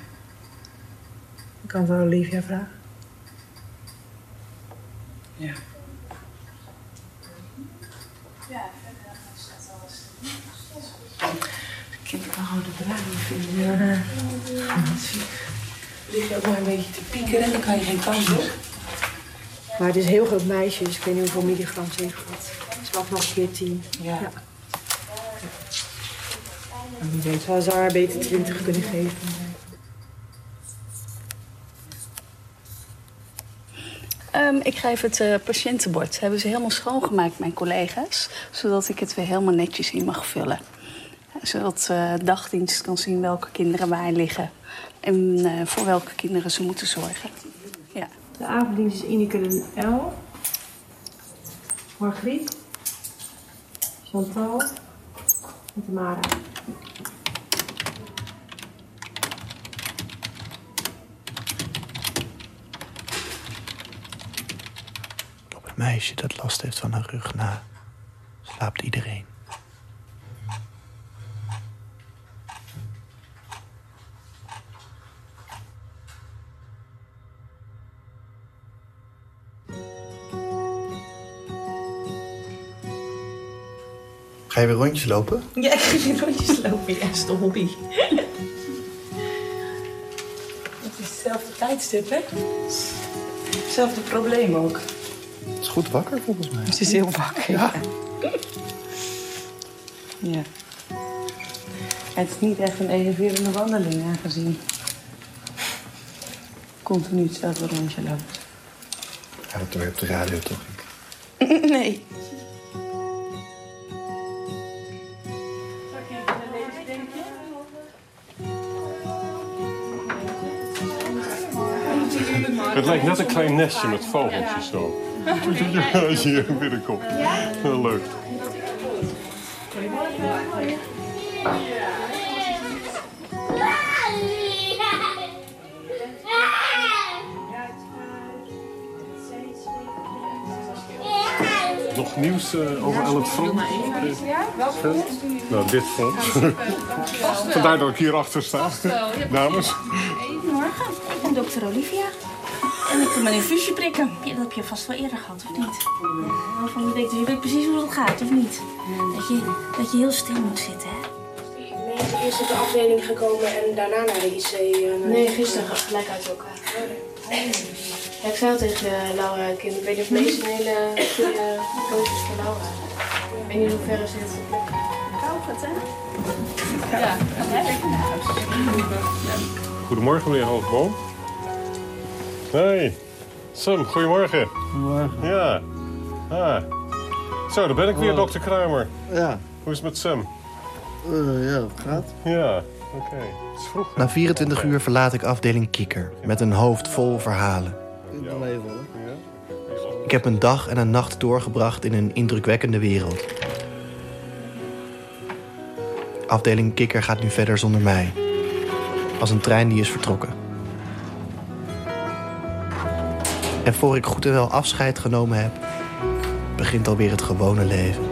Ik kan wel Olivia vragen. Ja. De kinderen houden draaien vinden. Ja. Lig je ook maar een beetje te piekeren, dan kan je geen kans op. Maar het is een heel groot meisje, dus ik weet niet hoeveel milligram ze heeft gehad. Ze was nog 14. Ja. ja. En wie weet, zou ze haar beter 20 kunnen geven. Um, ik ga even het uh, patiëntenbord. Hebben ze helemaal schoongemaakt, mijn collega's. Zodat ik het weer helemaal netjes in mag vullen. Zodat uh, de dagdienst kan zien welke kinderen waar liggen. En uh, voor welke kinderen ze moeten zorgen. Ja. De avonddienst is Ineke en L. Margriet. Chantal. En Tamara. Op het meisje dat last heeft van haar rug na slaapt iedereen. Ga je weer rondjes lopen? Ja, ik ga weer rondjes lopen. Ja, dat is de hobby. Het is hetzelfde tijdstip, hè? Hetzelfde probleem ook. Het is goed wakker volgens mij. Het is heel wakker. Ja. Ja. Het is niet echt een enerverende wandeling aangezien continu hetzelfde rondje loopt. Ja, dat je op de radio toch? nee. Het lijkt net een klein nestje met vogeltjes zo. Als je hier binnenkomt. Heel leuk. Nog nieuws eh, over het front? Eh, Nou, dit front. Vandaar dat ik hier achter sta. Dames. Goedemorgen, ik ben dokter Olivia. En ik kom mijn infuusje prikken. Ja, dat heb je vast wel eerder gehad, of niet? Nou, van je weet, je weet precies hoe dat gaat, of niet? Dat je, dat je heel stil moet zitten, hè? Nee, ik ben eerst op de afdeling gekomen en daarna naar de IC. en- Nee, gisteren gaat gelijk uit elkaar. Ja, ik zei al tegen eh, Laura, ik weet niet of deze een hele goede coach is voor Laura. Ik weet niet hoe ver ze het Kou het, hè? Ja, hè? lekker naar huis. Goedemorgen, meneer Hoogboom. Hey, Sam, goedemorgen. Goedemorgen. Ja. Ah. Zo, daar ben ik weer, Oh. dokter Kruimer. Ja. Hoe is het met Sam? ja, dat gaat. Ja, oké. Het is vroeg. Na 24 uur verlaat ik afdeling Kikker met een hoofd vol verhalen. Ik heb een dag en een nacht doorgebracht in een indrukwekkende wereld. Afdeling Kikker gaat nu verder zonder mij. Als een trein die is vertrokken. En voor ik goed en wel afscheid genomen heb, begint alweer het gewone leven.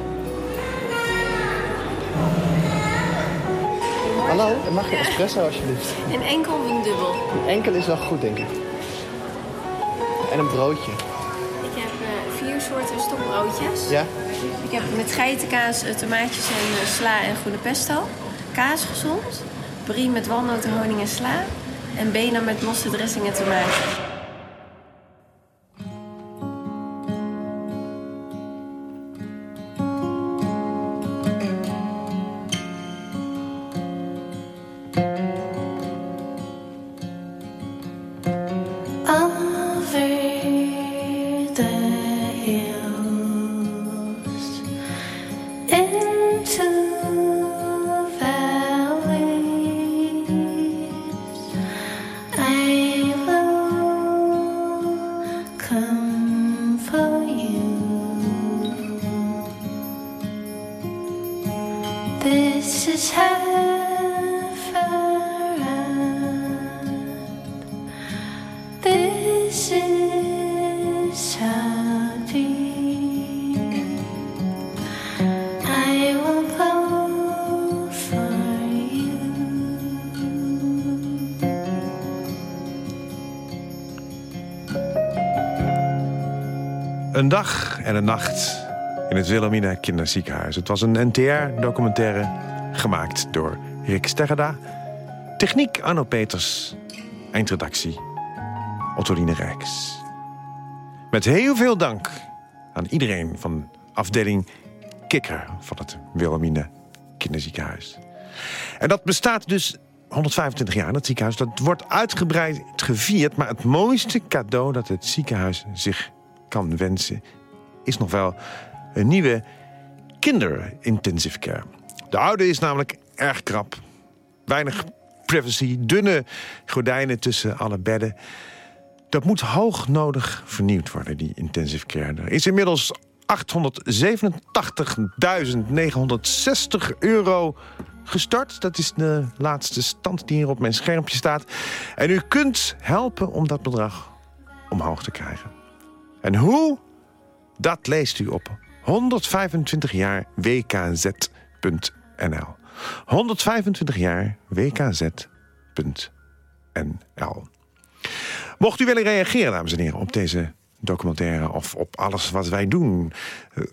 Hallo, mag je espresso alsjeblieft? In enkel of in dubbel? Een enkel is wel goed, denk ik. En een broodje. Ik heb eh, vier soorten stokbroodjes. Ja? Ik heb met geitenkaas, eh, tomaatjes en eh, sla en groene pesto. Kaas gezond. Brie met walnoten, honing en sla. En bena met mosterd, en tomaten. Dag en een nacht in het Wilhelmina Kinderziekenhuis. Het was een NTR-documentaire gemaakt door Rick Sterreda. Techniek Arno Peters. Eindredactie Ottoline Rijks. Met heel veel dank aan iedereen van afdeling Kikker van het Wilhelmina Kinderziekenhuis. En dat bestaat dus 125 jaar, dat ziekenhuis. Dat wordt uitgebreid gevierd. Maar het mooiste cadeau dat het ziekenhuis zich kan wensen... is nog wel een nieuwe kinderintensive care. De oude is namelijk erg krap. Weinig privacy, dunne gordijnen tussen alle bedden. Dat moet hoognodig vernieuwd worden, die intensive care. Er is inmiddels 887.960 euro gestort. Dat is de laatste stand die hier op mijn schermpje staat. En u kunt helpen om dat bedrag omhoog te krijgen. En hoe? Dat leest u op 125 jaar wkz.nl. 125 jaar wkz.nl. Mocht u willen reageren, dames en heren, op deze documentaire of op alles wat wij doen, eh,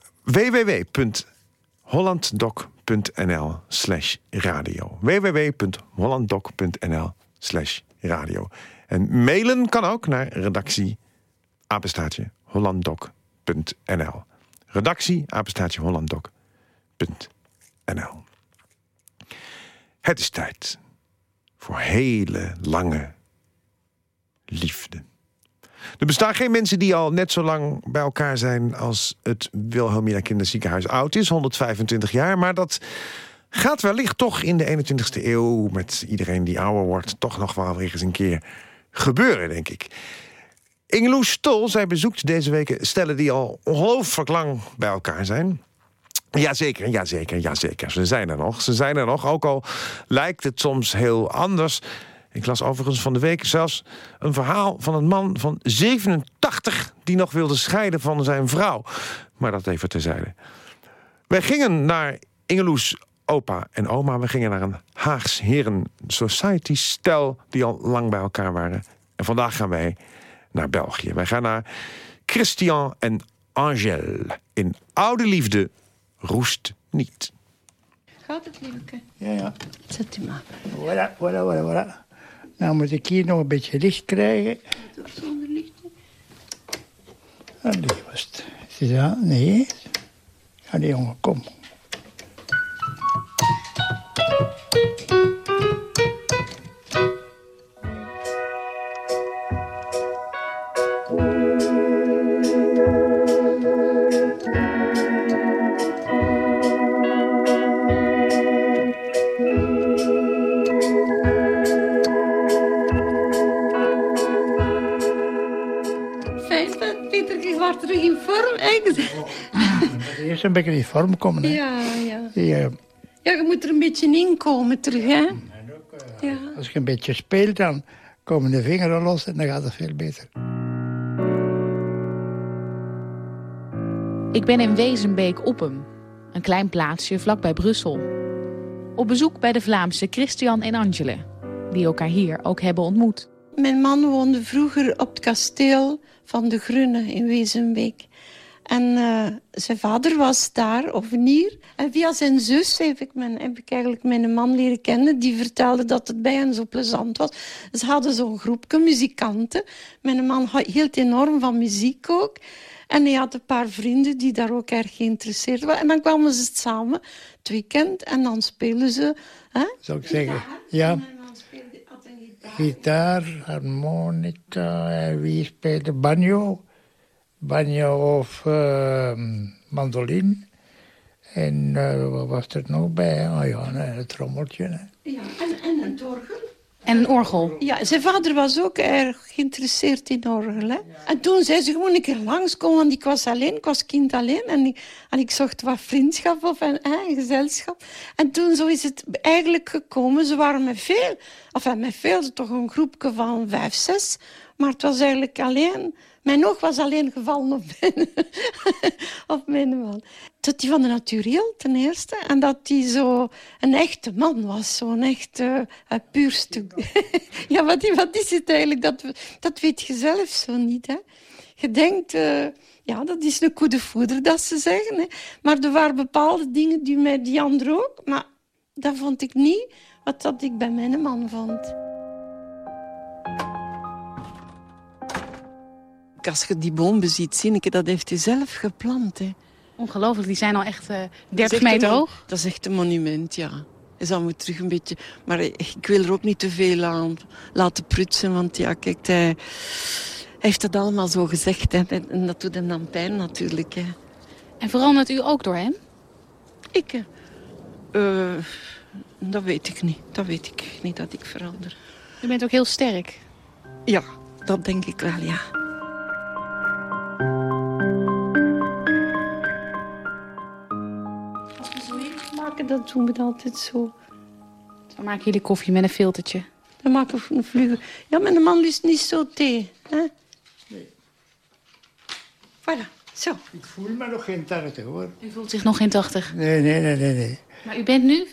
hollanddoc.nl slash radio. www.hollanddoc.nl slash radio. En mailen kan ook naar redactie apenstaatje hollanddoc.nl. Redactie apenstaatje hollanddoc.nl. Het is tijd voor hele lange liefde. Er bestaan geen mensen die al net zo lang bij elkaar zijn als het Wilhelmina Kinderziekenhuis oud is, 125 jaar. Maar dat gaat wellicht toch in de 21ste eeuw met iedereen die ouder wordt, toch nog wel weer eens een keer gebeuren, denk ik. Ingeloes Stol, zij bezoekt deze week stellen die al ongelooflijk lang bij elkaar zijn. Jazeker, jazeker, jazeker. Ze zijn er nog. Ze zijn er nog, ook al lijkt het soms heel anders. Ik las overigens van de week zelfs een verhaal van een man van 87... die nog wilde scheiden van zijn vrouw. Maar dat even terzijde. Wij gingen naar Ingeloes opa en oma. We gingen naar een Haags Heren Society stel die al lang bij elkaar waren. En vandaag gaan wij naar België. Wij gaan naar Christian en Angel in Oude Liefde roest niet. Gaat het, lieveke? Ja, ja. Zet u maar. Voilà, voilà, voilà, voilà. Nou moet ik hier nog een beetje licht krijgen. Zonder licht. Ah, die was het. Is dat? Nee. Allee, jongen, kom. Eerst een beetje in vorm komen. Hè. Ja, ja. Eh, Ja, je moet er een beetje in komen terug, hè? Ja. als je een beetje speelt, dan komen de vingeren los en dan gaat het veel beter. Ik ben in Wezenbeek-Oppem, een klein plaatsje vlakbij Brussel. Op bezoek bij de Vlaamse Christian en Angele, die elkaar hier ook hebben ontmoet. Mijn man woonde vroeger op het kasteel van de Grunne in Wezenbeek. En eh, zijn vader was daar, ovenier. En via zijn zus heb ik, mijn, heb ik eigenlijk mijn man leren kennen. Die vertelde dat het bij hen zo plezant was. Ze hadden zo'n groepje muzikanten. Mijn man hield enorm van muziek ook. En hij had een paar vrienden die daar ook erg geïnteresseerd waren. En dan kwamen ze samen het weekend en dan spelen ze... Hè? Zou ik zeggen. Ja. Gitaar, harmonica, en wie speelde banjo? Banjo of uh, mandoline. En uh, wat was er nog bij? Oh ja, nee, het trommeltje. Hè. Ja, en, en een orgel. En een orgel. Ja, zijn vader was ook erg geïnteresseerd in orgel. Hè? En toen zei ze gewoon een keer langskomen, want ik was alleen, ik was kind alleen. En ik, en ik zocht wat vriendschap of een, hè, gezelschap. En toen zo is het eigenlijk gekomen. Ze waren met veel, enfin met veel, toch een groepje van vijf, zes. Maar het was eigenlijk alleen... Mijn oog was alleen gevallen op mijn, op mijn man. Dat hij van de natuur ten eerste. En dat hij zo een echte man was. Zo'n echt uh, puur stuk. ja, wat, wat is het eigenlijk? Dat, dat weet je zelf zo niet. Hè? Je denkt... Uh, ja, dat is een goede voeder, dat ze zeggen. Hè. Maar er waren bepaalde dingen die mij die andere ook. Maar dat vond ik niet wat dat ik bij mijn man vond. Als je die boom ziet, zie ik dat heeft hij zelf geplant. Hè. Ongelooflijk, die zijn al echt uh, Dat 30 is echt meter hoog. Dat is echt een monument, ja. Je zou moet terug een beetje... Maar ik wil er ook niet te veel aan laten prutsen. Want ja, kijk, hij, hij heeft dat allemaal zo gezegd. Hè. En dat doet hem dan pijn natuurlijk. Hè. En verandert u ook door hem? Ik? eh, eh, dat weet ik niet. Dat weet ik niet, dat ik verander. U bent ook heel sterk. Ja, dat denk ik wel, ja. Maken, dat doen we altijd zo. Dan maken jullie koffie met een filtertje. Dan maken we een vlugge... Ja, mijn man lust niet zo thee. Hè? Nee. Voilà, zo. Ik voel me nog geen 80 hoor. U voelt zich nog geen 80. Nee, nee, nee, nee. nee. Maar u bent nu?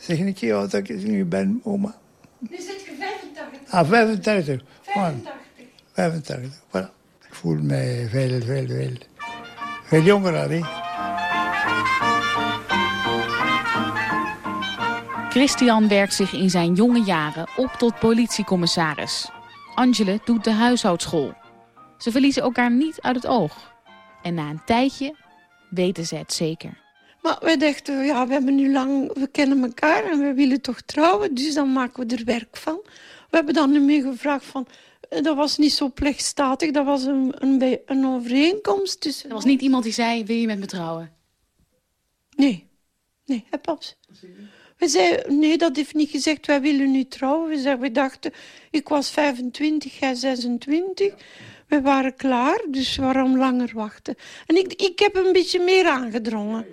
Zeg niet hoe oud ik nu ben, oma. Nu zit je 85. Ah, 85. 85. 85, voilà. Ik voel me veel, veel, veel, veel jonger al, hè. Christian werkt zich in zijn jonge jaren op tot politiecommissaris. Angela doet de huishoudschool. Ze verliezen elkaar niet uit het oog. En na een tijdje weten ze het zeker. Maar wij dachten, ja, we hebben nu lang, we kennen elkaar en we willen toch trouwen, dus dan maken we er werk van. We hebben dan nu meer gevraagd van, eh, dat was niet zo plechtstatig, dat was een, een, een overeenkomst tussen... Er was niet iemand die zei, wil je met me trouwen? Nee, nee, hè, paps? We zeiden, nee, dat heeft niet gezegd, wij willen nu trouwen. We, zeiden, we dachten, ik was 25, jij 26. We waren klaar, dus waarom langer wachten? En ik, ik heb een beetje meer aangedrongen.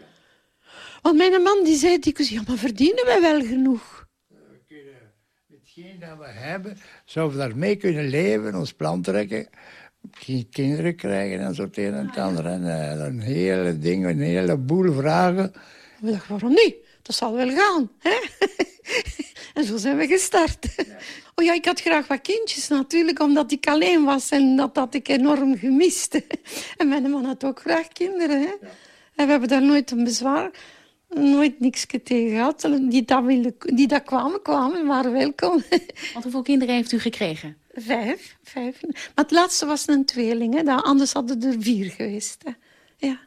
Want mijn man die zei dikwijls, ja, maar verdienen wij wel genoeg? Hetgeen dat we hebben, zouden we daarmee kunnen leven, ons plan trekken. Misschien kinderen krijgen en zo het een en het ander. En eh, een hele ding, een heleboel vragen. We dachten, waarom niet? Dat zal wel gaan. Hè? en zo zijn we gestart. Oh ja, ik had graag wat kindjes natuurlijk, omdat ik alleen was. En dat had ik enorm gemist. en mijn man had ook graag kinderen. Hè? En we hebben daar nooit een bezwaar, nooit niks tegen gehad. Die dat, wilden, die dat kwamen, kwamen, waren welkom. Want hoeveel kinderen heeft u gekregen? Vijf, vijf. Maar het laatste was een tweeling, hè? Anders hadden er vier geweest. Hè? Ja.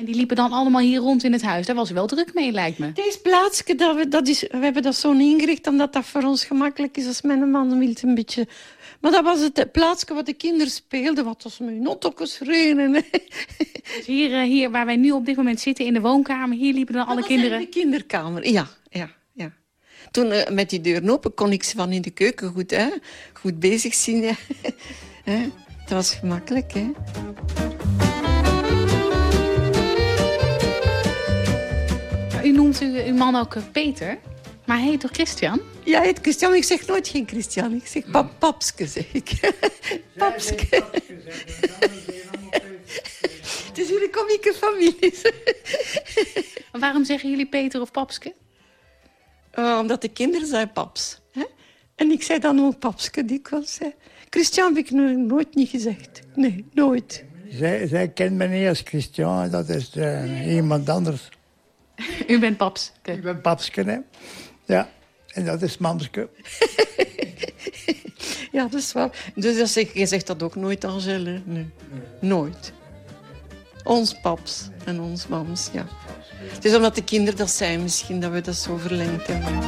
En die liepen dan allemaal hier rond in het huis. Daar was wel druk mee, lijkt me. Deze plaatsje, dat we, dat is, we hebben dat zo ingericht omdat dat voor ons gemakkelijk is als mijn man wil het een beetje... Maar dat was het plaatsje wat de kinderen speelden, wat was met notokjes reden. Dus hier, eh, hier waar wij nu op dit moment zitten, in de woonkamer, hier liepen dan alle kinderen... de kinderkamer, ja, ja, ja. Toen eh, met die deur open kon ik ze van in de keuken goed, hè, goed bezig zien. Hè. Dat was gemakkelijk, hè. U noemt u, uw man ook eh, Peter, maar hij heet toch Christian? Ja, hij heet Christian. Ik zeg nooit geen Christian. Ik zeg pap, papske, zeg ik. papske. Het is een komieke familie. Waarom zeggen jullie Peter of Papske? Eh, omdat de kinderen zijn paps. Hè? En ik zei dan ook papske dikwijls. Hè. Christian heb ik no- nooit niet gezegd. Nee, nooit. Zij, zij kent me niet als Christian, dat is eh, iemand anders. U bent Papske. Ik ben papske, hè. Ja, en dat is mamske. Ja, dat is waar. Dus dat zeg, je zegt dat ook nooit, Angèle. Nee. Nooit. Ons paps en ons mams, ja. Het is omdat de kinderen dat zijn misschien, dat we dat zo verlengd hebben.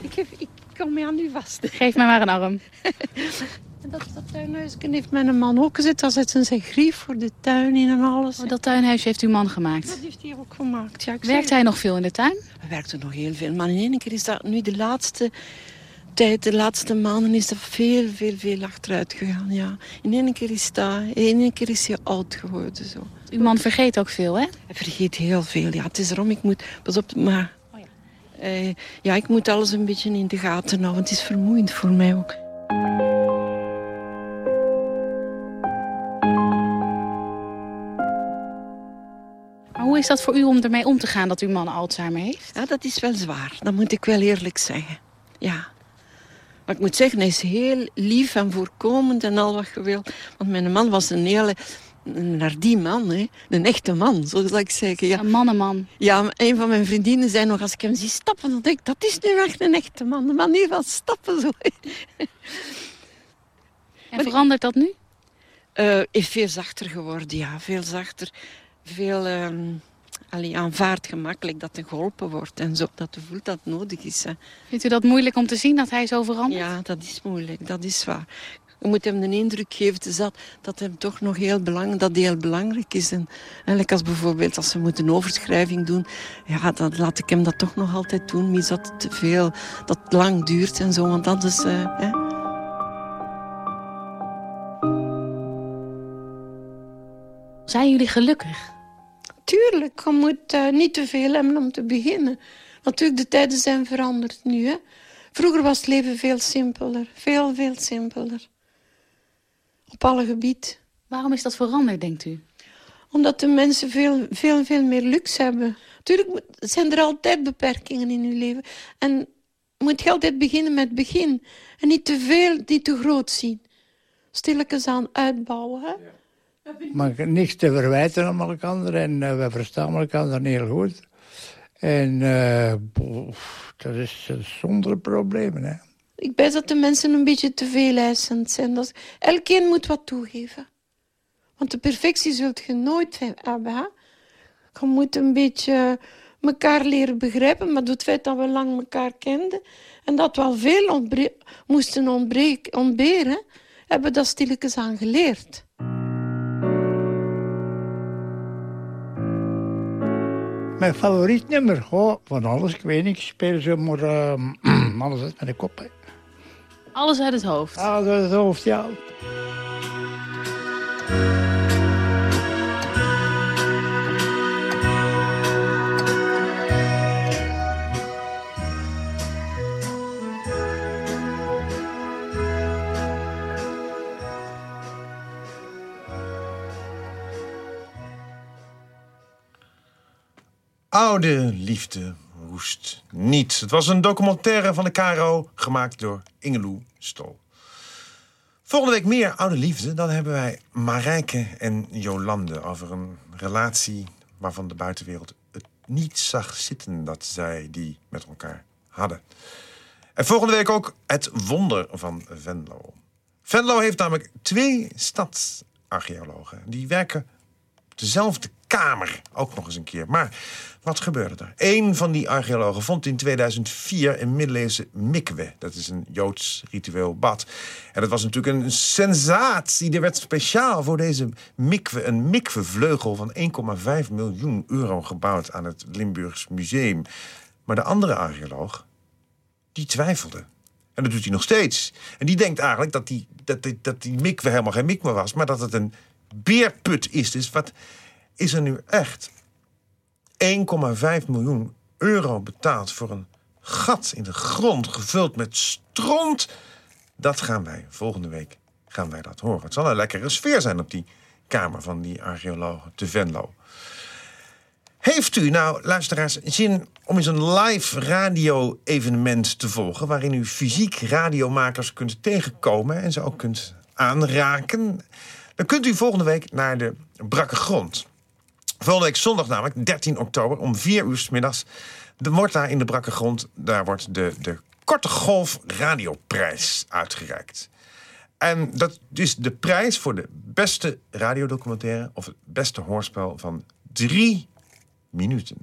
Ik, ik kom me aan u vast. Geef mij maar een arm. En dat, dat tuinhuisje heeft mijn man ook gezet. Daar zet ze zijn grief voor de tuin in en alles. Oh, dat tuinhuisje heeft uw man gemaakt. Dat heeft hij ook gemaakt. Ja, ik Werkt zeg- hij nog veel in de tuin? Hij werkte nog heel veel. Maar in één keer is dat nu de laatste tijd, de laatste maanden, is dat veel, veel, veel achteruit gegaan. Ja. In één keer is dat, in één keer is hij oud geworden. Zo. Uw man vergeet ook veel, hè? Hij vergeet heel veel. Ja, het is erom, ik moet, pas op, maar... eh, ja, ik moet alles een beetje in de gaten houden. Het is vermoeiend voor mij ook. Hoe is dat voor u om ermee om te gaan dat uw man Alzheimer heeft? Ja, dat is wel zwaar. Dat moet ik wel eerlijk zeggen. Ja. Maar ik moet zeggen, hij is heel lief en voorkomend en al wat je wil. Want mijn man was een hele... Een nardie man, hè. Een echte man, zo zal ik zeggen. Ja. Een mannenman. Ja, een van mijn vriendinnen zei nog, als ik hem zie stappen, dan denk ik, dat is nu echt een echte man. De manier van stappen zo. En verandert dat nu? Eh, is veel zachter geworden, ja. Veel zachter. Veel ehm allee, aanvaard gemakkelijk dat er geholpen wordt en zo. Dat je voelt dat het nodig is. Hè. Vindt u dat moeilijk om te zien dat hij zo verandert? Ja, dat is moeilijk. Dat is waar. Je moet hem de indruk geven te zat, dat hem toch nog heel, belang, dat heel belangrijk is. En eigenlijk als bijvoorbeeld als ze moeten een overschrijving doen, ja, dan laat ik hem dat toch nog altijd doen. Mis dat het te veel, dat het lang duurt en zo. Want anders, eh, hè. Zijn jullie gelukkig? Tuurlijk, je moet eh, niet te veel hebben om te beginnen. Natuurlijk, de tijden zijn veranderd nu. Hè. Vroeger was het leven veel simpeler. Veel, veel simpeler. Op alle gebieden. Waarom is dat veranderd, denkt u? Omdat de mensen veel, veel, veel meer luxe hebben. Natuurlijk zijn er altijd beperkingen in hun leven. En moet je altijd beginnen met het begin. En niet te veel, niet te groot zien. Stilletjes aan uitbouwen. Hè? Maar niks te verwijten aan elkaar en uh, we verstaan elkaar heel goed. En uh, boef, dat is zonder problemen, hè. Ik ben dat de mensen een beetje te veel eisend zijn. Dat, elkeen moet wat toegeven. Want de perfectie zult je nooit hebben. Hè? Je moet een beetje elkaar leren begrijpen. Maar door het feit dat we lang elkaar kenden... en dat we al veel ontbre moesten ontberen... hebben we dat stilletjes aan geleerd. Mijn favoriet nummer, oh, van alles, ik weet niet, ik speel zo maar uh, alles uit met de kop. Hè. Alles uit het hoofd? Alles uit het hoofd, ja. Oude liefde roest niet. Het was een documentaire van de Caro, gemaakt door Ingeloe Stol. Volgende week meer oude liefde. Dan hebben wij Marijke en Jolande over een relatie waarvan de buitenwereld het niet zag zitten dat zij die met elkaar hadden. En volgende week ook het wonder van Venlo. Venlo heeft namelijk twee stadsarcheologen. Die werken op dezelfde kamer, ook nog eens een keer. Maar wat gebeurde er? Een van die archeologen vond in 2004 een middeleeuwse mikwe. Dat is een Joods ritueel bad. En dat was natuurlijk een sensatie. Er werd speciaal voor deze mikwe een mikwevleugel van 1,5 miljoen euro gebouwd aan het Limburgs Museum. Maar de andere archeoloog, die twijfelde. En dat doet hij nog steeds. En die denkt eigenlijk dat die, dat die, dat die mikwe helemaal geen mikwe was, maar dat het een beerput is. Dus wat is er nu echt 1,5 miljoen euro betaald voor een gat in de grond gevuld met stront? Dat gaan wij volgende week gaan wij dat horen. Het zal een lekkere sfeer zijn op die kamer van die archeologen te Venlo. Heeft u nou, luisteraars, zin om eens een live radio-evenement te volgen... waarin u fysiek radiomakers kunt tegenkomen en ze ook kunt aanraken... dan kunt u volgende week naar de Brakke Grond. Volgende week zondag namelijk, 13 oktober, om 4 uur s middags... de wordt daar in de Brakke Grond, daar wordt de, de Korte Golf Radioprijs uitgereikt. En dat is de prijs voor de beste radiodocumentaire... of het beste hoorspel van drie minuten.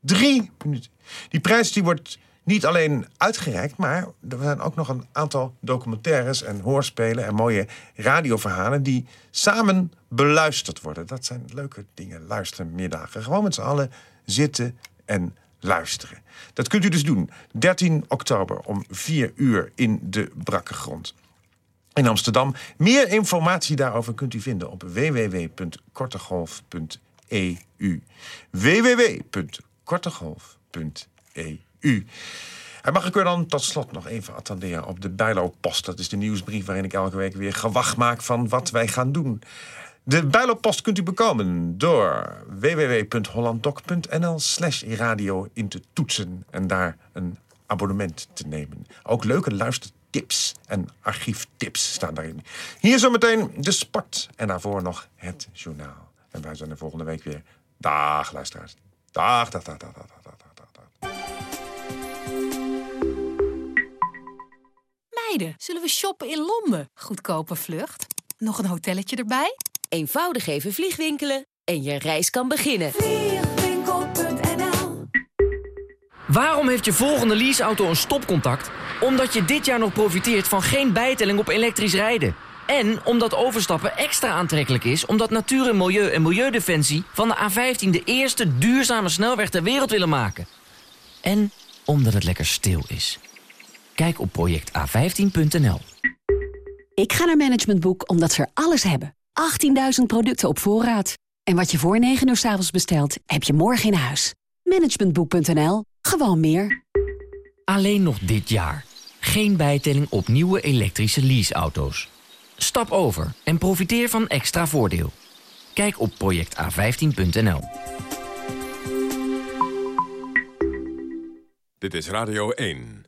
Drie minuten. Die prijs die wordt niet alleen uitgereikt, maar er zijn ook nog een aantal documentaires en hoorspelen en mooie radioverhalen die samen beluisterd worden. Dat zijn leuke dingen, luistermiddagen. Gewoon met z'n allen zitten en luisteren. Dat kunt u dus doen. 13 oktober om 4 uur in de Brakke Grond. In Amsterdam. Meer informatie daarover kunt u vinden op www.kortegolf.eu. www.kortegolf.eu. En mag ik u dan tot slot nog even attenderen op de Bijlo-post. Dat is de nieuwsbrief waarin ik elke week weer gewacht maak van wat wij gaan doen. De Bijlo-post kunt u bekomen door www.hollanddoc.nl slash radio in te toetsen en daar een abonnement te nemen. Ook leuke luistertips en archieftips staan daarin. Hier zometeen de sport en daarvoor nog het journaal. En wij zijn er volgende week weer. Dag luisteraars. Dag, dag, dag, dag, dag, dag. Meiden, zullen we shoppen in Londen? Goedkope vlucht. Nog een hotelletje erbij? Eenvoudig even vliegwinkelen en je reis kan beginnen. Vliegwinkel.nl Waarom heeft je volgende leaseauto een stopcontact? Omdat je dit jaar nog profiteert van geen bijtelling op elektrisch rijden. En omdat overstappen extra aantrekkelijk is... omdat Natuur en Milieu en Milieudefensie van de A15... de eerste duurzame snelweg ter wereld willen maken. En omdat het lekker stil is. Kijk op projecta15.nl. Ik ga naar Management Boek omdat ze er alles hebben. 18.000 producten op voorraad. En wat je voor 9 uur s avonds bestelt, heb je morgen in huis. Managementboek.nl. Gewoon meer. Alleen nog dit jaar. Geen bijtelling op nieuwe elektrische leaseauto's. Stap over en profiteer van extra voordeel. Kijk op projecta15.nl. Dit is Radio 1.